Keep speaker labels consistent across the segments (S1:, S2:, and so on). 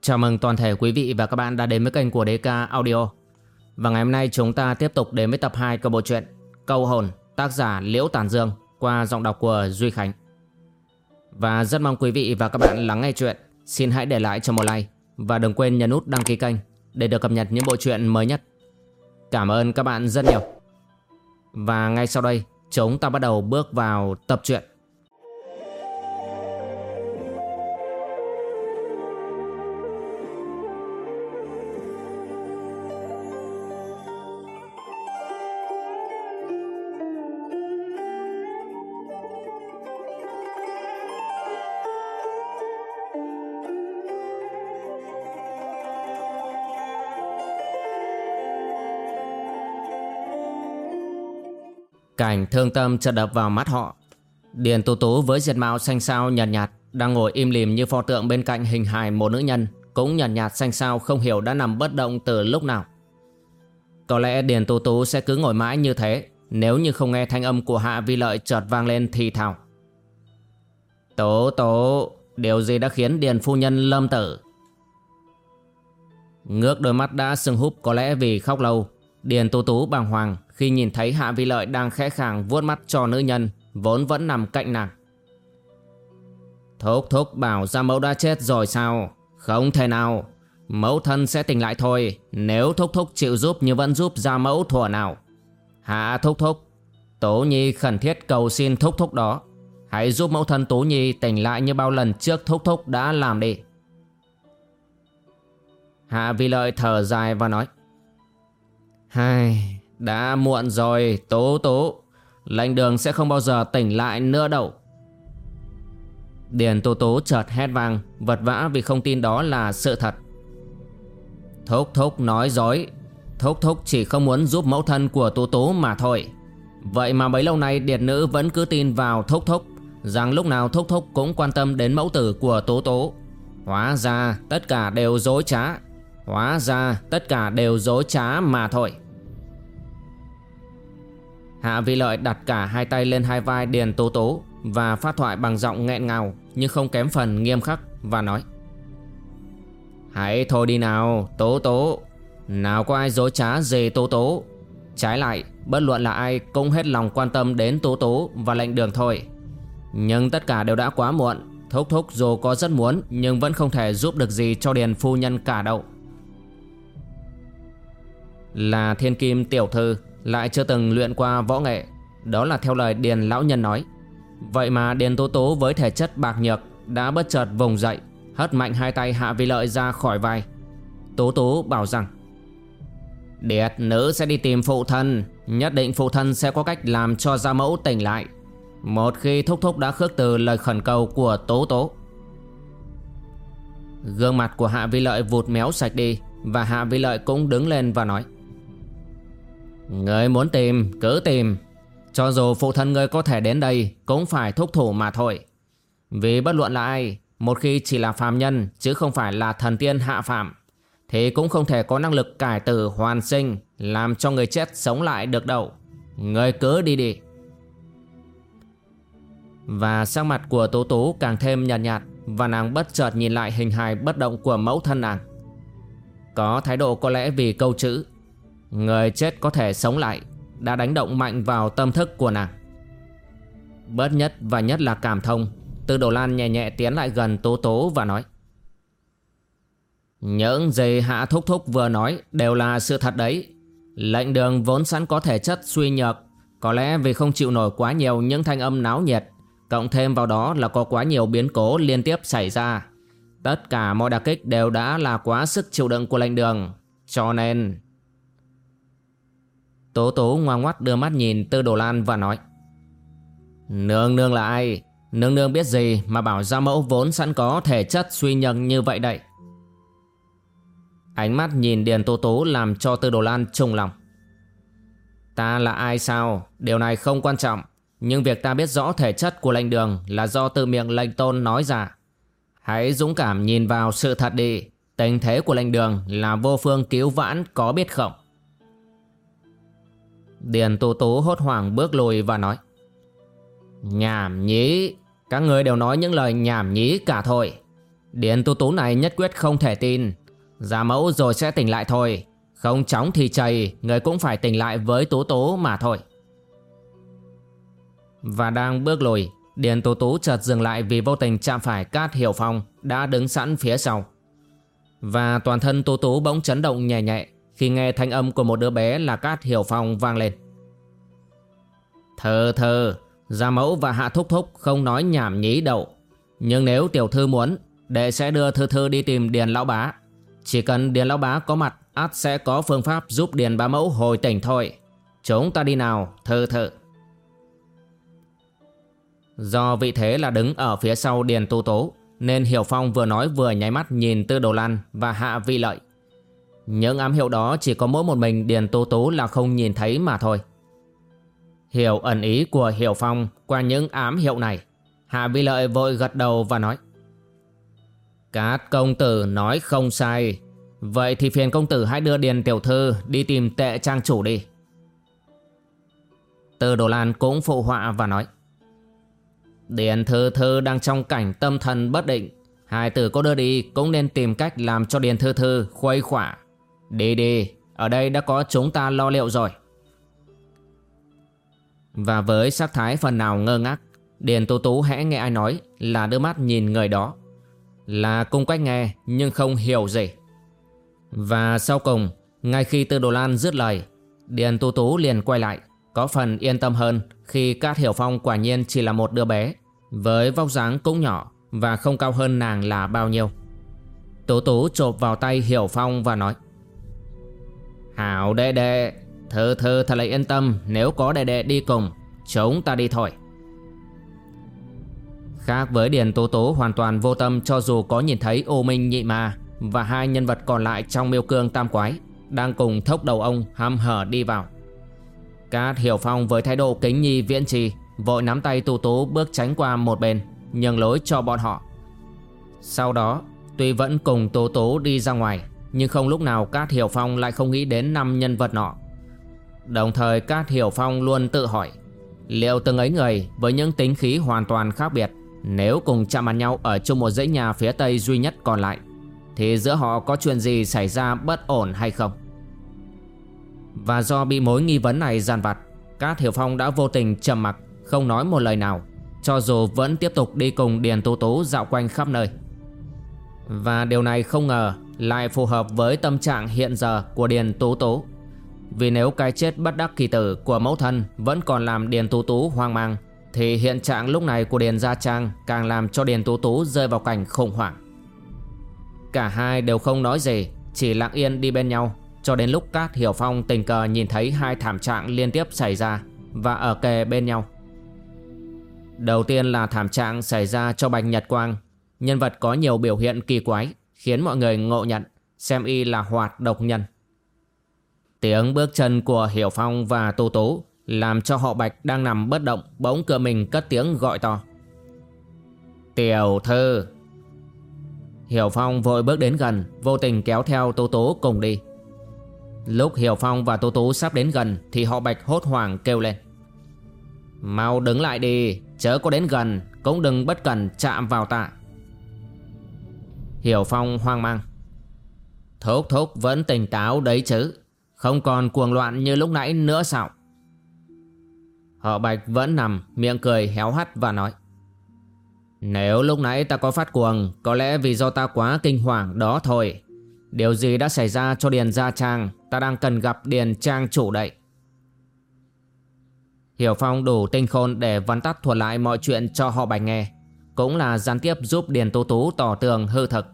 S1: Chào mừng toàn thể quý vị và các bạn đã đến với kênh của DK Audio. Và ngày hôm nay chúng ta tiếp tục đến với tập 2 của bộ truyện Câu hồn, tác giả Liễu Tản Dương qua giọng đọc của Duy Khánh. Và rất mong quý vị và các bạn lắng nghe chuyện. Xin hãy để lại cho một like và đừng quên nhấn nút đăng ký kênh để được cập nhật những bộ truyện mới nhất. Cảm ơn các bạn rất nhiều. Và ngay sau đây, chúng ta bắt đầu bước vào tập truyện. Cảnh thương tâm chợt đập vào mắt họ. Điền Tú Tú với diệt mạo xanh sao nhạt nhạt, Đang ngồi im lìm như pho tượng bên cạnh hình hài một nữ nhân, Cũng nhạt nhạt xanh xao không hiểu đã nằm bất động từ lúc nào. Có lẽ Điền Tú Tú sẽ cứ ngồi mãi như thế, Nếu như không nghe thanh âm của Hạ Vi Lợi chợt vang lên thì thào. Tố tố, Điều gì đã khiến Điền Phu Nhân lâm tử? Ngước đôi mắt đã sưng húp có lẽ vì khóc lâu, Điền Tú Tú bàng hoàng khi nhìn thấy Hạ Vi Lợi đang khẽ khàng vuốt mắt cho nữ nhân vốn vẫn nằm cạnh nàng. Thúc thúc bảo ra mẫu đã chết rồi sao? Không thể nào. Mẫu thân sẽ tỉnh lại thôi nếu thúc thúc chịu giúp như vẫn giúp ra mẫu thuở nào. Hạ thúc thúc. Tố Nhi khẩn thiết cầu xin thúc thúc đó. Hãy giúp mẫu thân Tố Nhi tỉnh lại như bao lần trước thúc thúc đã làm đi. Hạ Vi Lợi thở dài và nói. Hai, đã muộn rồi, Tố Tố. Lệnh đường sẽ không bao giờ tỉnh lại nữa đâu. Điền Tố Tố chợt hét vang, vật vã vì không tin đó là sự thật. Thúc Thúc nói dối. Thúc Thúc chỉ không muốn giúp mẫu thân của Tố Tố mà thôi. Vậy mà bấy lâu nay Điệt Nữ vẫn cứ tin vào Thúc Thúc, rằng lúc nào Thúc Thúc cũng quan tâm đến mẫu tử của Tố Tố. Hóa ra tất cả đều dối trá. Hóa ra tất cả đều dối trá mà thôi. Hạ Vi Lợi đặt cả hai tay lên hai vai Điền Tố Tố và phát thoại bằng giọng nghẹn ngào, nhưng không kém phần nghiêm khắc và nói. Hãy thôi đi nào, Tố Tố. Nào có ai dối trá gì Tố Tố? Trái lại, bất luận là ai cũng hết lòng quan tâm đến Tố Tố và lệnh đường thôi. Nhưng tất cả đều đã quá muộn, Thúc Thúc dù có rất muốn nhưng vẫn không thể giúp được gì cho Điền Phu Nhân cả đâu. Là thiên kim tiểu thư lại chưa từng luyện qua võ nghệ. Đó là theo lời Điền Lão Nhân nói. Vậy mà Điền Tố Tố với thể chất bạc nhược Đã bất chợt vùng dậy, Hất mạnh hai tay Hạ Vi Lợi ra khỏi vai. Tố Tố bảo rằng, Điệt nữ sẽ đi tìm phụ thân, Nhất định phụ thân sẽ có cách làm cho gia mẫu tỉnh lại. Một khi Thúc Thúc đã khước từ lời khẩn cầu của Tố Tố. Gương mặt của Hạ Vi Lợi vụt méo sạch đi Và Hạ Vi Lợi cũng đứng lên và nói Người muốn tìm, cứ tìm. Cho dù phụ thân người có thể đến đây, Cũng phải thúc thủ mà thôi. Vì bất luận là ai, Một khi chỉ là phàm nhân, Chứ không phải là thần tiên hạ phạm Thì cũng không thể có năng lực cải tử hoàn sinh, Làm cho người chết sống lại được đâu. Người cứ đi đi. Và sắc mặt của Tố Tố càng thêm nhạt nhạt, Và nàng bất chợt nhìn lại hình hài bất động của mẫu thân nàng. Có thái độ có lẽ vì câu chữ Người chết có thể sống lại, Đã đánh động mạnh vào tâm thức của nàng. Bớt nhất và nhất là cảm thông, Tư Đồ Lan nhẹ nhẹ tiến lại gần Tố Tố và nói. Những gì Hạ Thúc Thúc vừa nói đều là sự thật đấy. Lệnh đường vốn sẵn có thể chất suy nhược, Có lẽ vì không chịu nổi quá nhiều những thanh âm náo nhiệt, Cộng thêm vào đó là có quá nhiều biến cố liên tiếp xảy ra. Tất cả mọi đà kích đều đã là quá sức chịu đựng của lệnh đường, Cho nên Tố tố ngoan ngoắt đưa mắt nhìn Tư Đồ Lan và nói, Nương nương là ai? Nương nương biết gì mà bảo gia mẫu vốn sẵn có thể chất suy nhẫn như vậy đây? Ánh mắt nhìn Điền Tố Tố làm cho Tư Đồ Lan trùng lòng. Ta là ai sao? Điều này không quan trọng, Nhưng việc ta biết rõ thể chất của lệnh đường Là do từ miệng lệnh tôn nói ra. Hãy dũng cảm nhìn vào sự thật đi, Tình thế của lệnh đường là vô phương cứu vãn có biết không? Điền Tú Tú hốt hoảng bước lùi và nói Nhảm nhí Các người đều nói những lời nhảm nhí cả thôi Điền Tú Tú này nhất quyết không thể tin. Giả mẫu rồi sẽ tỉnh lại thôi. Không chóng thì chày, người cũng phải tỉnh lại với Tú Tú mà thôi. Và đang bước lùi, Điền Tú Tú chợt dừng lại vì vô tình chạm phải Cát Hiểu Phong đã đứng sẵn phía sau. Và toàn thân Tú Tú bỗng chấn động nhẹ nhẹ khi nghe thanh âm của một đứa bé là Cát Hiểu Phong vang lên. Thơ thơ, Gia Mẫu và Hạ Thúc Thúc không nói nhảm nhí đậu. Nhưng nếu tiểu thư muốn, đệ sẽ đưa thư thư đi tìm Điền Lão Bá. Chỉ cần Điền Lão Bá có mặt, át sẽ có phương pháp giúp Điền Bá Mẫu hồi tỉnh thôi. Chúng ta đi nào, thơ thơ. Do vị thế là đứng ở phía sau Điền Tu Tố Nên Hiểu Phong vừa nói vừa nháy mắt nhìn Tư Đồ Lan và Hạ Vi Lợi những ám hiệu đó chỉ có mỗi một mình Điền Tô Tố là không nhìn thấy mà thôi. Hiểu ẩn ý của Hiểu Phong qua những ám hiệu này, Hạ Vi Lợi vội gật đầu và nói Cát công tử nói không sai. Vậy thì phiền công tử hãy đưa Điền Tiểu Thư đi tìm tệ trang chủ đi. Từ Đồ Lan cũng phụ họa và nói, Điền Thư Thư đang trong cảnh tâm thần bất định. Hai tử có đưa đi cũng nên tìm cách làm cho Điền Thư Thư khuây khỏa. Đi đi, ở đây đã có chúng ta lo liệu rồi. Và với sắc thái phần nào ngơ ngác Điền Tú Tú hẽ nghe ai nói là đưa mắt nhìn người đó. Là cung cách nghe nhưng không hiểu gì. Và sau cùng, ngay khi Tư Đồ Lan dứt lời Điền Tú Tú liền quay lại Có phần yên tâm hơn khi Cát Hiểu Phong quả nhiên chỉ là một đứa bé với vóc dáng cũng nhỏ và không cao hơn nàng là bao nhiêu. Tú Tú chộp vào tay Hiểu Phong và nói Hảo đệ đệ, thơ thơ thật là yên tâm nếu có đệ đệ đi cùng, chúng ta đi thôi. Khác với Điền Tố Tố hoàn toàn vô tâm cho dù có nhìn thấy ô minh nhị ma và hai nhân vật còn lại trong miêu cương tam quái đang cùng thốc đầu ông hăm hở đi vào. Cát Hiểu Phong với thái độ kính nhi viễn trì Vội nắm tay Tố Tố bước tránh qua một bên Nhường lối cho bọn họ Sau đó Tuy vẫn cùng Tố Tố đi ra ngoài nhưng không lúc nào Cát Hiểu Phong lại không nghĩ đến năm nhân vật nọ. Đồng thời Cát Hiểu Phong luôn tự hỏi, Liệu từng ấy người với những tính khí hoàn toàn khác biệt, Nếu cùng chạm mặt nhau ở chung một dãy nhà phía tây duy nhất còn lại, Thì giữa họ có chuyện gì xảy ra bất ổn hay không? Và do bị mối nghi vấn này gian vặt, Cát Hiểu Phong đã vô tình trầm mặc, Không nói một lời nào, Cho dù vẫn tiếp tục đi cùng Điền Tú Tú dạo quanh khắp nơi. Và điều này không ngờ Lại phù hợp với tâm trạng hiện giờ của Điền Tú Tú. Vì nếu cái chết bất đắc kỳ tử của mẫu thân Vẫn còn làm Điền Tú Tú hoang mang, Thì hiện trạng lúc này của Điền Gia Trang Càng làm cho Điền Tú Tú rơi vào cảnh khủng hoảng. Cả hai đều không nói gì, Chỉ lặng yên đi bên nhau, Cho đến lúc Cát Hiểu Phong tình cờ nhìn thấy hai thảm trạng liên tiếp xảy ra Và ở kề bên nhau. Đầu tiên là thảm trạng xảy ra cho Bạch Nhật Quang Nhân vật có nhiều biểu hiện kỳ quái, Khiến mọi người ngộ nhận, Xem y là hoạt độc nhân. Tiếng bước chân của Hiểu Phong và Tô Tố Làm cho họ Bạch đang nằm bất động, Bỗng cửa mình cất tiếng gọi to. Tiểu thư. Hiểu Phong vội bước đến gần, Vô tình kéo theo Tô Tố cùng đi. Lúc Hiểu Phong và Tô Tố sắp đến gần Thì họ Bạch hốt hoảng kêu lên. Mau đứng lại đi, Chớ có đến gần, Cũng đừng bất cần chạm vào ta. Hiểu Phong hoang mang. Thúc thúc vẫn tỉnh táo đấy chứ. Không còn cuồng loạn như lúc nãy nữa sao? Họ Bạch vẫn nằm, Miệng cười héo hắt và nói. Nếu lúc nãy ta có phát cuồng, Có lẽ vì do ta quá kinh hoàng đó thôi. Điều gì đã xảy ra cho Điền Gia Trang, Ta đang cần gặp Điền Trang chủ đậy Hiểu Phong đủ tinh khôn để vắn tắt thuật lại mọi chuyện cho họ Bạch nghe. Cũng là gián tiếp giúp Điền Tú Tú tỏ tường hư thực.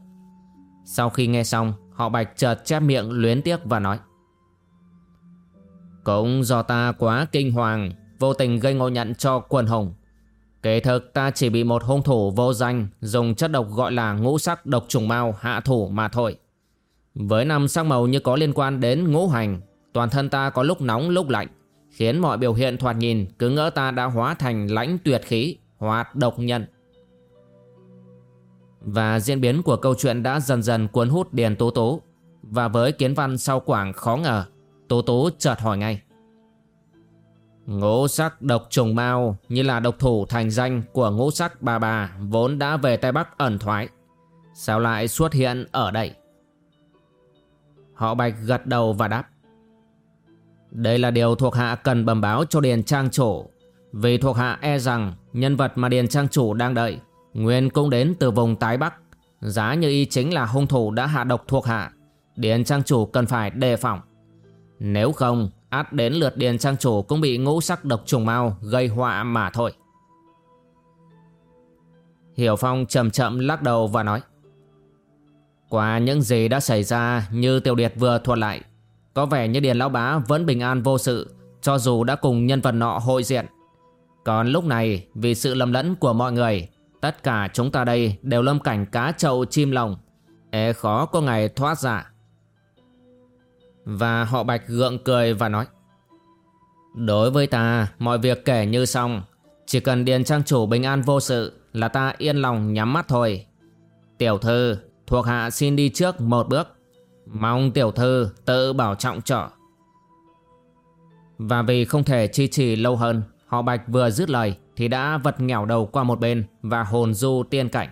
S1: Sau khi nghe xong, Họ Bạch chợt chép miệng luyến tiếc và nói, Cũng do ta quá kinh hoàng, Vô tình gây ngộ nhận cho quần hùng. Kể thực ta chỉ bị một hung thủ vô danh, Dùng chất độc gọi là ngũ sắc độc trùng mao hạ thủ mà thôi. Với năm sắc màu như có liên quan đến ngũ hành, Toàn thân ta có lúc nóng lúc lạnh, Khiến mọi biểu hiện thoạt nhìn cứ ngỡ ta đã hóa thành lãnh tuyệt khí Hoạt độc nhân. Và diễn biến của câu chuyện đã dần dần cuốn hút Điền Tố Tố. Và với kiến văn sau quảng khó ngờ, Tố Tố chợt hỏi ngay. Ngũ sắc độc trùng mau như là độc thủ thành danh của ngũ sắc bà bà vốn đã về Tây Bắc ẩn thoái. Sao lại xuất hiện ở đây? Họ Bạch gật đầu và đáp. Đây là điều thuộc hạ cần bẩm báo cho Điền Trang Chủ, Vì thuộc hạ e rằng Nhân vật mà Điền Trang Chủ đang đợi Nguyên cũng đến từ vùng tái Bắc. Giá như y chính là hung thủ đã hạ độc thuộc hạ. Điền Trang Chủ cần phải đề phòng. Nếu không át đến lượt Điền Trang Chủ cũng bị ngũ sắc độc trùng mau gây họa mà thôi. Hiểu Phong chậm chậm lắc đầu và nói, Qua những gì đã xảy ra như Tiểu Điệt vừa thuật lại, Có vẻ như Điền Lão Bá vẫn bình an vô sự, Cho dù đã cùng nhân vật nọ hội diện. Còn lúc này, vì sự lầm lẫn của mọi người Tất cả chúng ta đây đều lâm cảnh cá trâu chim lồng é khó có ngày thoát ra. Và họ bạch gượng cười và nói, Đối với ta, mọi việc kể như xong. Chỉ cần Điền Trang Chủ bình an vô sự Là ta yên lòng nhắm mắt thôi. Tiểu thư, thuộc hạ xin đi trước một bước. Mong tiểu thư tự bảo trọng trở Và vì không thể chi trì lâu hơn, Họ Bạch vừa dứt lời thì đã vật nghèo đầu qua một bên và hồn du tiên cảnh.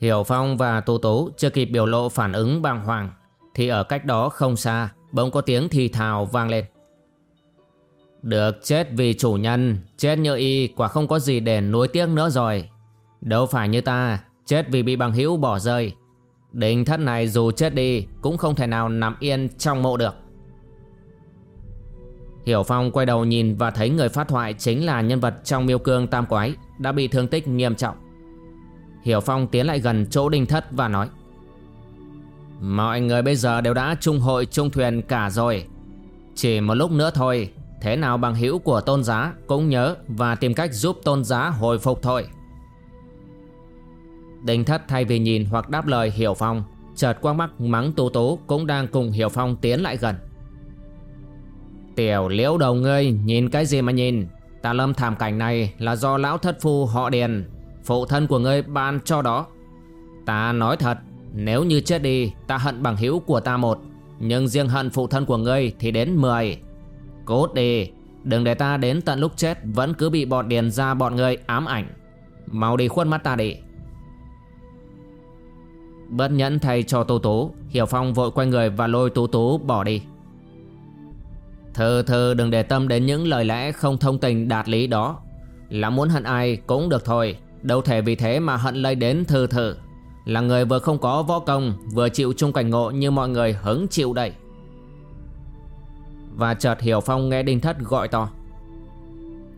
S1: Hiểu Phong và Tô Tố chưa kịp biểu lộ phản ứng bàng hoàng thì ở cách đó không xa bỗng có tiếng thì thào vang lên. Được chết vì chủ nhân, chết như y quả không có gì để nuối tiếc nữa rồi. Đâu phải như ta, chết vì bị bằng hữu bỏ rơi. Đình thất này dù chết đi cũng không thể nào nằm yên trong mộ được. Hiểu Phong quay đầu nhìn và thấy người phát thoại chính là nhân vật trong miêu cương tam quái, đã bị thương tích nghiêm trọng. Hiểu Phong tiến lại gần chỗ đinh thất và nói, Mọi người bây giờ đều đã trung hội trung thuyền cả rồi. Chỉ một lúc nữa thôi, Thế nào bằng hữu của tôn giá cũng nhớ và tìm cách giúp tôn giá hồi phục thôi. Đinh thất thay vì nhìn hoặc đáp lời Hiểu Phong, Chợt quang mắt mắng tú tú cũng đang cùng Hiểu Phong tiến lại gần. Tiểu liễu đầu ngươi, nhìn cái gì mà nhìn? Ta lâm thảm cảnh này là do lão thất phu họ điền, Phụ thân của ngươi ban cho đó. Ta nói thật, Nếu như chết đi, ta hận bằng hữu của ta một, Nhưng riêng hận phụ thân của ngươi thì đến mười. Cốt đi, Đừng để ta đến tận lúc chết Vẫn cứ bị bọn điền ra bọn ngươi ám ảnh. Mau đi khuất mắt ta đi. Bất nhẫn thay cho Tú Tú, Hiểu Phong vội quay người và lôi Tú Tú bỏ đi. Thơ thơ đừng để tâm đến những lời lẽ không thông tình đạt lý đó. Là muốn hận ai cũng được thôi. Đâu thể vì thế mà hận lây đến thư thừ. Là người vừa không có võ công Vừa chịu chung cảnh ngộ như mọi người hứng chịu đây. Và chợt Hiểu Phong nghe Đinh Thất gọi to.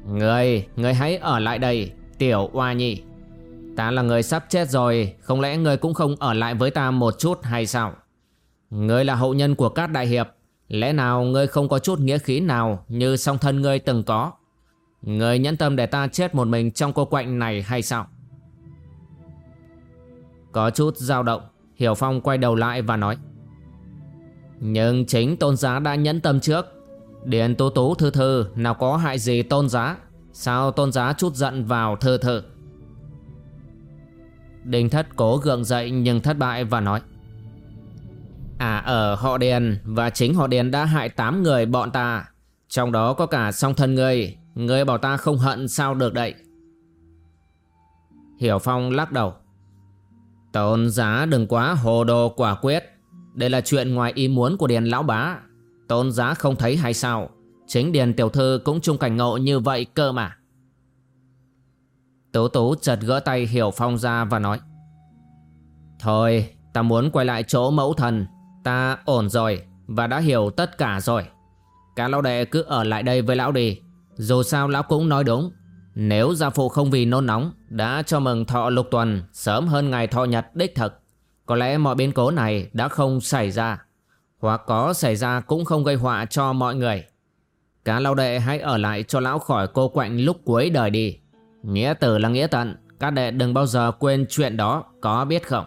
S1: Người, người hãy ở lại đây Tiểu oa nhi. Ta là người sắp chết rồi Không lẽ người cũng không ở lại với ta một chút hay sao? Người là hậu nhân của các đại hiệp Lẽ nào ngươi không có chút nghĩa khí nào như song thân ngươi từng có? Ngươi nhẫn tâm để ta chết một mình trong cô quạnh này hay sao? Có chút dao động, Hiểu Phong quay đầu lại và nói. Nhưng chính tôn giá đã nhẫn tâm trước. Điền tú tú thư thư nào có hại gì tôn giá? Sao tôn giá chút giận vào thư thư? Đình thất cố gượng dậy nhưng thất bại và nói. À ở họ Điền, và chính họ Điền đã hại 8 người bọn ta. Trong đó có cả song thân ngươi Ngươi bảo ta không hận sao được đậy Hiểu Phong lắc đầu. Tôn giá đừng quá hồ đồ quả quyết. Đây là chuyện ngoài ý muốn của Điền Lão Bá. Tôn giá không thấy hay sao? Chính Điền Tiểu Thư cũng chung cảnh ngộ như vậy cơ mà. Tố tố chợt gỡ tay Hiểu Phong ra và nói. Thôi, ta muốn quay lại chỗ mẫu thần. Ta ổn rồi Và đã hiểu tất cả rồi. Cả lão đệ cứ ở lại đây với lão đi. Dù sao lão cũng nói đúng. Nếu gia phụ không vì nôn nóng, Đã cho mừng thọ lục tuần, Sớm hơn ngày thọ nhật đích thực, Có lẽ mọi biến cố này đã không xảy ra, Hoặc có xảy ra cũng không gây họa cho mọi người. Cá lão đệ hãy ở lại cho lão khỏi cô quạnh lúc cuối đời đi. Nghĩa tử là nghĩa tận, Các đệ đừng bao giờ quên chuyện đó, Có biết không?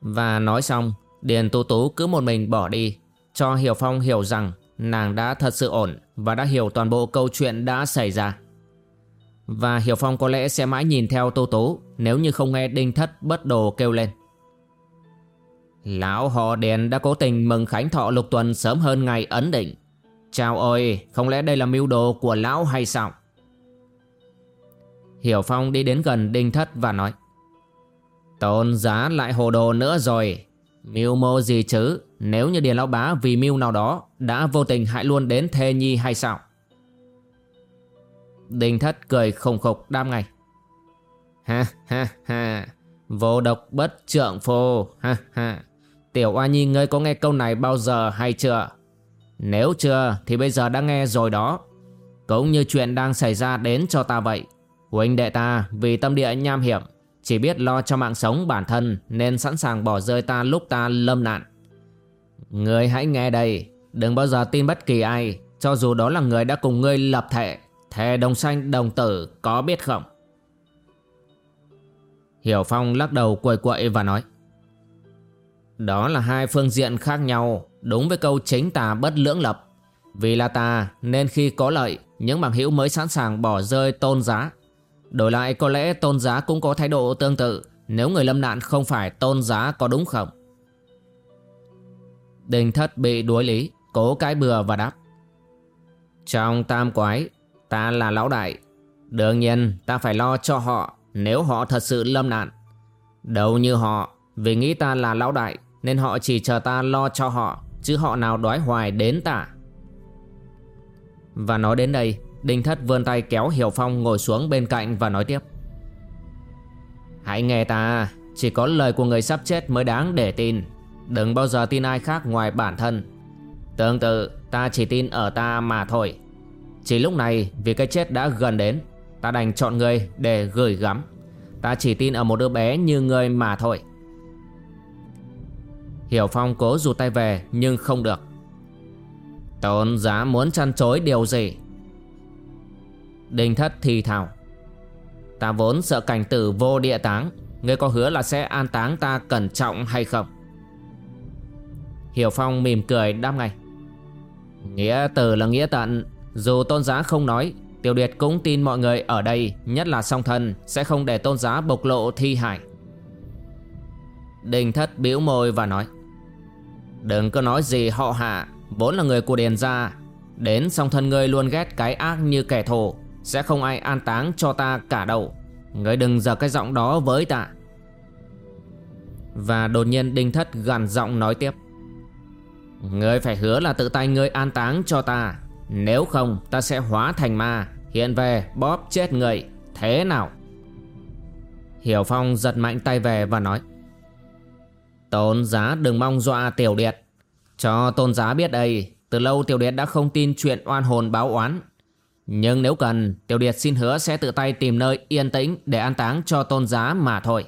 S1: Và nói xong Điền Tú Tú cứ một mình bỏ đi Cho Hiểu Phong hiểu rằng Nàng đã thật sự ổn Và đã hiểu toàn bộ câu chuyện đã xảy ra. Và Hiểu Phong có lẽ sẽ mãi nhìn theo Tô Tú Nếu như không nghe Đinh Thất bất đồ kêu lên. Lão họ Điền đã cố tình mừng khánh thọ lục tuần sớm hơn ngày ấn định. Chào ôi, không lẽ đây là mưu đồ của lão hay sao? Hiểu Phong đi đến gần Đinh Thất và nói Tôn giá lại hồ đồ nữa rồi. Mưu mô gì chứ, nếu như Điền Lão Bá vì mưu nào đó đã vô tình hại luôn đến thê nhi hay sao? Đinh thất cười khùng khục đam ngay. Ha ha ha, vô độc bất trượng phô, ha ha. Tiểu Oa Nhi ngươi có nghe câu này bao giờ hay chưa? Nếu chưa thì bây giờ đã nghe rồi đó. Cũng như chuyện đang xảy ra đến cho ta vậy. Huynh đệ ta vì tâm địa nham hiểm chỉ biết lo cho mạng sống bản thân Nên sẵn sàng bỏ rơi ta lúc ta lâm nạn. Ngươi hãy nghe đây, Đừng bao giờ tin bất kỳ ai, Cho dù đó là người đã cùng ngươi lập thệ, Thề đồng sanh, đồng tử, có biết không? Hiểu Phong lắc đầu quầy quậy và nói, Đó là hai phương diện khác nhau, Đúng với câu chính tà bất lưỡng lập. Vì là ta nên khi có lợi, Những bằng hữu mới sẵn sàng bỏ rơi tôn giá. Đổi lại, có lẽ tôn giá cũng có thái độ tương tự, Nếu người lâm nạn không phải tôn giá có đúng không? Đình thất bị đuối lý, Cố cái bừa và đáp. Trong tam quái, Ta là lão đại. Đương nhiên, ta phải lo cho họ Nếu họ thật sự lâm nạn. Đâu như họ, Vì nghĩ ta là lão đại, Nên họ chỉ chờ ta lo cho họ, Chứ họ nào đói hoài đến ta. Và nói đến đây Đinh Thất vươn tay kéo Hiểu Phong ngồi xuống bên cạnh và nói tiếp. Hãy nghe ta, Chỉ có lời của người sắp chết mới đáng để tin. Đừng bao giờ tin ai khác ngoài bản thân. Tương tự, ta chỉ tin ở ta mà thôi. Chỉ lúc này, vì cái chết đã gần đến, Ta đành chọn người để gửi gắm. Ta chỉ tin ở một đứa bé như người mà thôi. Hiểu Phong cố rụt tay về, nhưng không được. Tôn giá muốn chăn chối điều gì? Đinh thất thì thào. Ta vốn sợ cảnh tử vô địa táng, Ngươi có hứa là sẽ an táng ta cẩn trọng hay không? Hiểu Phong mỉm cười đáp ngay. Nghĩa tử là nghĩa tận, Dù tôn giá không nói Tiểu Điệt cũng tin mọi người ở đây, Nhất là song thân, Sẽ không để tôn giá bộc lộ thi hải Đình thất biểu môi và nói, Đừng có nói gì họ hạ, Vốn là người của Điền gia, Đến song thân ngươi luôn ghét cái ác như kẻ thù sẽ không ai an táng cho ta cả đâu. Ngươi đừng giờ cái giọng đó với ta. Và đột nhiên Đinh Thất gằn giọng nói tiếp. Ngươi phải hứa là tự tay ngươi an táng cho ta. Nếu không, ta sẽ hóa thành ma. Hiện về, bóp chết người. Thế nào? Hiểu Phong giật mạnh tay về và nói. Tôn giá đừng mong dọa tiểu điệt. Cho tôn giá biết đây, Từ lâu tiểu điệt đã không tin chuyện oan hồn báo oán nhưng nếu cần, Tiểu Điệt xin hứa sẽ tự tay tìm nơi yên tĩnh Để an táng cho tôn giá mà thôi.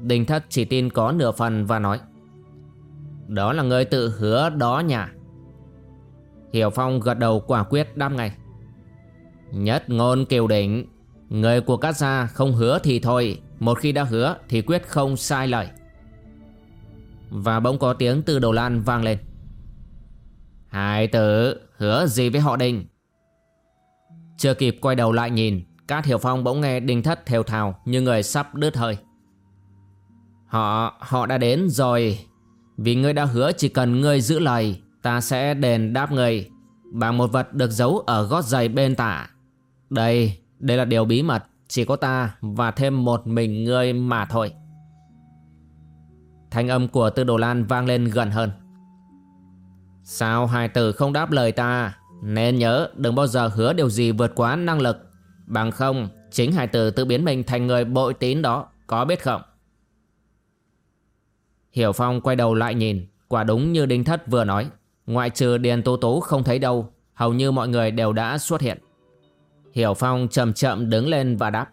S1: Đình thất chỉ tin có nửa phần và nói, Đó là người tự hứa đó nhà Hiểu Phong gật đầu quả quyết đáp ngay, Nhất ngôn kiều đỉnh Người của các gia không hứa thì thôi, Một khi đã hứa thì quyết không sai lời. Và bỗng có tiếng từ đầu lan vang lên. Hai tử hứa gì với họ Đinh Chưa kịp quay đầu lại nhìn Cát Hiểu Phong bỗng nghe Đinh Thất thều thào Như người sắp đứt hơi. Họ, họ đã đến rồi. Vì ngươi đã hứa chỉ cần ngươi giữ lời Ta sẽ đền đáp ngươi Bằng một vật được giấu ở gót giày bên tả. Đây, đây là điều bí mật Chỉ có ta và thêm một mình ngươi mà thôi. Thanh âm của Tư Đồ Lan vang lên gần hơn. Sao hai tử không đáp lời ta? Nên nhớ, đừng bao giờ hứa điều gì vượt quá năng lực. Bằng không, Chính hai tử tự biến mình thành người bội tín đó, Có biết không? Hiểu Phong quay đầu lại nhìn, Quả đúng như Đinh Thất vừa nói. Ngoại trừ Điền tô Tú không thấy đâu, Hầu như mọi người đều đã xuất hiện. Hiểu Phong chậm chậm đứng lên và đáp.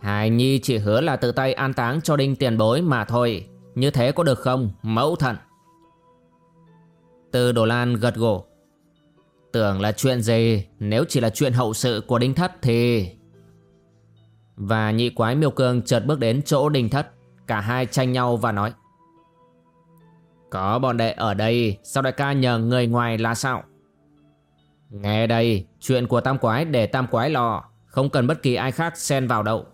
S1: Hải Nhi chỉ hứa là tự tay an táng cho Đinh tiền bối mà thôi. Như thế có được không, mẫu thận từ Đồ Lan gật gù. Tưởng là chuyện gì? Nếu chỉ là chuyện hậu sự của Đinh Thất thì Và nhị quái miêu cương chợt bước đến chỗ Đinh Thất, Cả hai tranh nhau và nói, Có bọn đệ ở đây, Sao đại ca nhờ người ngoài là sao? Nghe đây, Chuyện của tam quái để tam quái lo, Không cần bất kỳ ai khác xen vào đâu.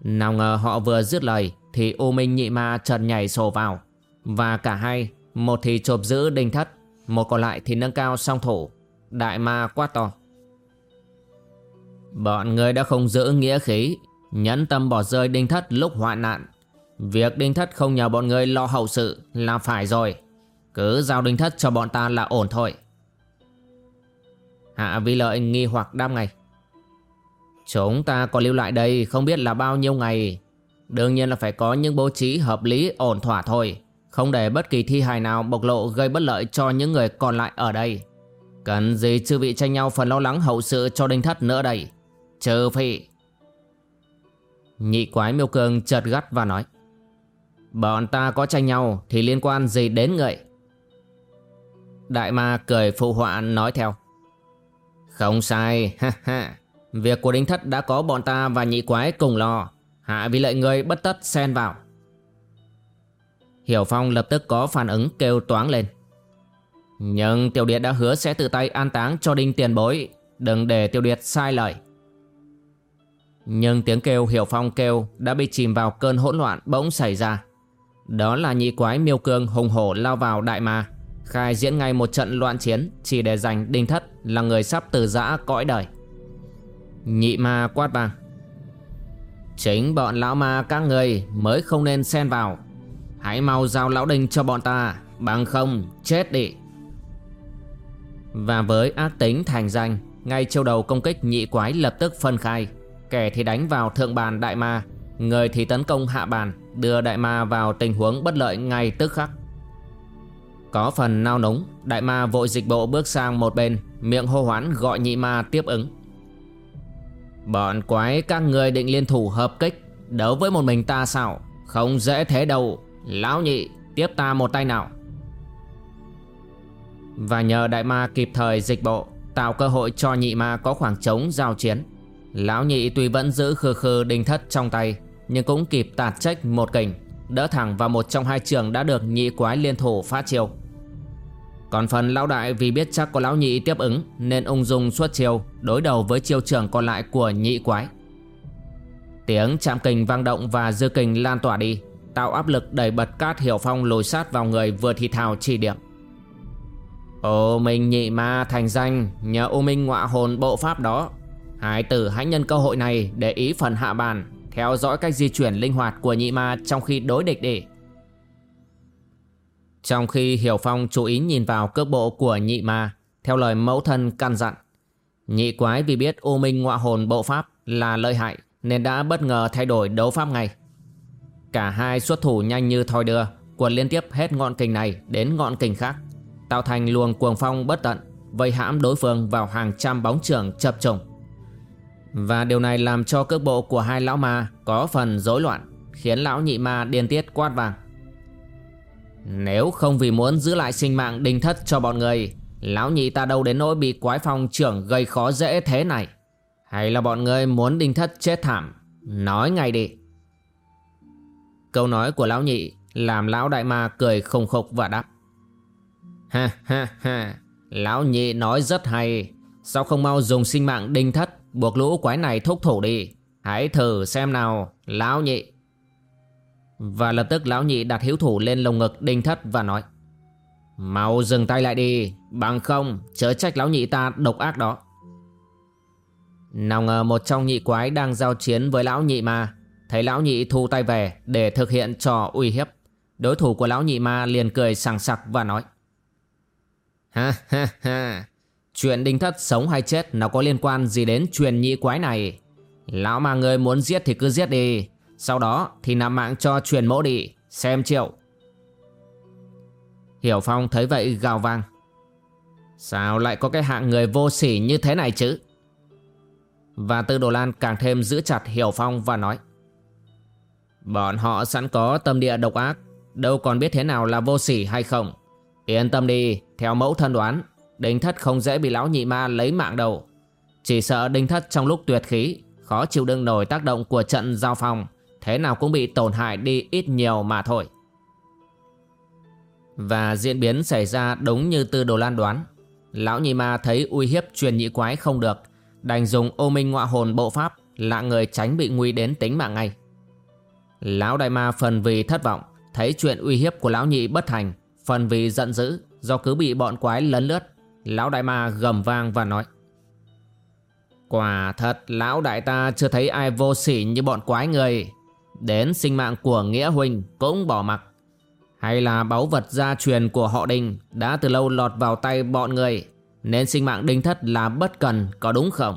S1: Nào ngờ họ vừa dứt lời Thì U Minh nhị ma chợt nhảy sổ vào, Và cả hai một thì chộp giữ đinh thất, Một còn lại thì nâng cao song thủ Đại ma quá to. Bọn người đã không giữ nghĩa khí, Nhẫn tâm bỏ rơi đinh thất lúc hoạn nạn. Việc đinh thất không nhờ bọn người lo hậu sự là phải rồi. Cứ giao đinh thất cho bọn ta là ổn thôi. Hạ vi lợi nghi hoặc đam ngày Chúng ta có lưu lại đây không biết là bao nhiêu ngày. Đương nhiên là phải có những bố trí hợp lý ổn thỏa thôi. Không để bất kỳ thi hài nào bộc lộ gây bất lợi cho những người còn lại ở đây. Cần gì chư vị tranh nhau phần lo lắng hậu sự cho đinh thất nữa đây? Trừ phi Nhị quái miêu cương chợt gắt và nói, Bọn ta có tranh nhau thì liên quan gì đến người Đại ma cười phụ họa nói theo, Không sai, ha ha. Việc của đinh thất đã có bọn ta và nhị quái cùng lo. Hạ vì lợi người bất tất xen vào. Hiểu Phong lập tức có phản ứng kêu toáng lên. Nhưng Tiểu Điệt đã hứa sẽ tự tay an táng cho đinh tiền bối, Đừng để Tiểu Điệt sai lời. Nhưng tiếng kêu Hiểu Phong kêu đã bị chìm vào cơn hỗn loạn bỗng xảy ra. Đó là nhị quái miêu cương hùng hổ lao vào đại ma, Khai diễn ngay một trận loạn chiến Chỉ để giành đinh thất là người sắp từ giã cõi đời. Nhị ma quát vàng, Chính bọn lão ma các người mới không nên xen vào. Hãy mau giao lão đình cho bọn ta, Bằng không, chết đi. Và với ác tính thành danh, Ngay châu đầu công kích nhị quái lập tức phân khai. Kẻ thì đánh vào thượng bàn đại ma, Người thì tấn công hạ bàn, Đưa đại ma vào tình huống bất lợi ngay tức khắc. Có phần nao núng, Đại ma vội dịch bộ bước sang một bên, Miệng hô hoán gọi nhị ma tiếp ứng. Bọn quái các người định liên thủ hợp kích, Đấu với một mình ta sao? Không dễ thế đâu. Lão nhị, tiếp ta một tay nào. Và nhờ đại ma kịp thời dịch bộ, Tạo cơ hội cho nhị ma có khoảng trống giao chiến. Lão nhị tuy vẫn giữ khư khư đinh thất trong tay, Nhưng cũng kịp tạt trách một kình, Đỡ thẳng vào một trong hai trường đã được nhị quái liên thủ phát chiêu. Còn phần lão đại vì biết chắc có lão nhị tiếp ứng, Nên ung dung xuất chiêu, Đối đầu với chiêu trưởng còn lại của nhị quái. Tiếng chạm kình vang động và dư kình lan tỏa đi. Tạo áp lực đẩy bật cát hiểu phong lùi sát vào người vừa thì thào chỉ điểm. Ô minh nhị ma thành danh, Nhờ ô minh ngọa hồn bộ pháp đó. Hải tử hãy nhân cơ hội này để ý phần hạ bàn, Theo dõi cách di chuyển linh hoạt của nhị ma trong khi đối địch để trong khi Hiểu Phong chú ý nhìn vào cước bộ của nhị ma, Theo lời mẫu thân căn dặn, Nhị quái vì biết ô Minh ngọa hồn bộ pháp là lợi hại, Nên đã bất ngờ thay đổi đấu pháp ngay. Cả hai xuất thủ nhanh như thoi đưa. Quần liên tiếp hết ngọn kình này đến ngọn kình khác. Tạo thành luồng cuồng phong bất tận, Vây hãm đối phương vào hàng trăm bóng trưởng chập trùng. Và điều này làm cho cước bộ của hai lão ma có phần rối loạn, Khiến lão nhị ma điên tiết quát vàng. Nếu không vì muốn giữ lại sinh mạng đinh thất cho bọn người, Lão nhị ta đâu đến nỗi bị quái phong trưởng gây khó dễ thế này? Hay là bọn người muốn đinh thất chết thảm? Nói ngay đi. Câu nói của lão nhị Làm lão đại ma cười khùng khục và đáp. Ha ha ha, Lão nhị nói rất hay. Sao không mau dùng sinh mạng đinh thất, Buộc lũ quái này thúc thủ đi? Hãy thử xem nào, Lão nhị. Và lập tức lão nhị đặt hiếu thủ lên lồng ngực đinh thất và nói, Mau dừng tay lại đi, Bằng không, chớ trách lão nhị ta độc ác đó. Nào ngờ một trong nhị quái đang giao chiến với lão nhị ma Thấy lão nhị thu tay về để thực hiện trò uy hiếp. Đối thủ của lão nhị ma liền cười sảng sặc và nói, Ha ha ha. Chuyện đinh thất sống hay chết, Nó có liên quan gì đến truyền nhị quái này? Lão mà người muốn giết thì cứ giết đi. Sau đó thì nằm mạng cho truyền mẫu đi Xem chịu Hiểu Phong thấy vậy gào vang, Sao lại có cái hạng người vô sỉ như thế này chứ? Và Tư Đồ Lan càng thêm giữ chặt Hiểu Phong và nói Bọn họ sẵn có tâm địa độc ác. Đâu còn biết thế nào là vô sỉ hay không. Yên tâm đi, Theo mẫu thân đoán Đinh thất không dễ bị lão nhị ma lấy mạng đâu. Chỉ sợ đinh thất trong lúc tuyệt khí, Khó chịu đựng nổi tác động của trận giao phong, Thế nào cũng bị tổn hại đi ít nhiều mà thôi. Và diễn biến xảy ra đúng như Tư Đồ Lan đoán. Lão nhị ma thấy uy hiếp truyền nhị quái không được, Đành dùng ô minh ngọa hồn bộ pháp, Lạ người tránh bị nguy đến tính mạng ngay. Lão đại ma phần vì thất vọng, Thấy chuyện uy hiếp của lão nhị bất thành, Phần vì giận dữ, Do cứ bị bọn quái lấn lướt, Lão đại ma gầm vang và nói, Quả thật, lão đại ta chưa thấy ai vô sỉ như bọn quái người. Đến sinh mạng của Nghĩa Huynh cũng bỏ mặc. Hay là báu vật gia truyền của họ Đinh Đã từ lâu lọt vào tay bọn người, Nên sinh mạng Đinh Thất là bất cần, có đúng không?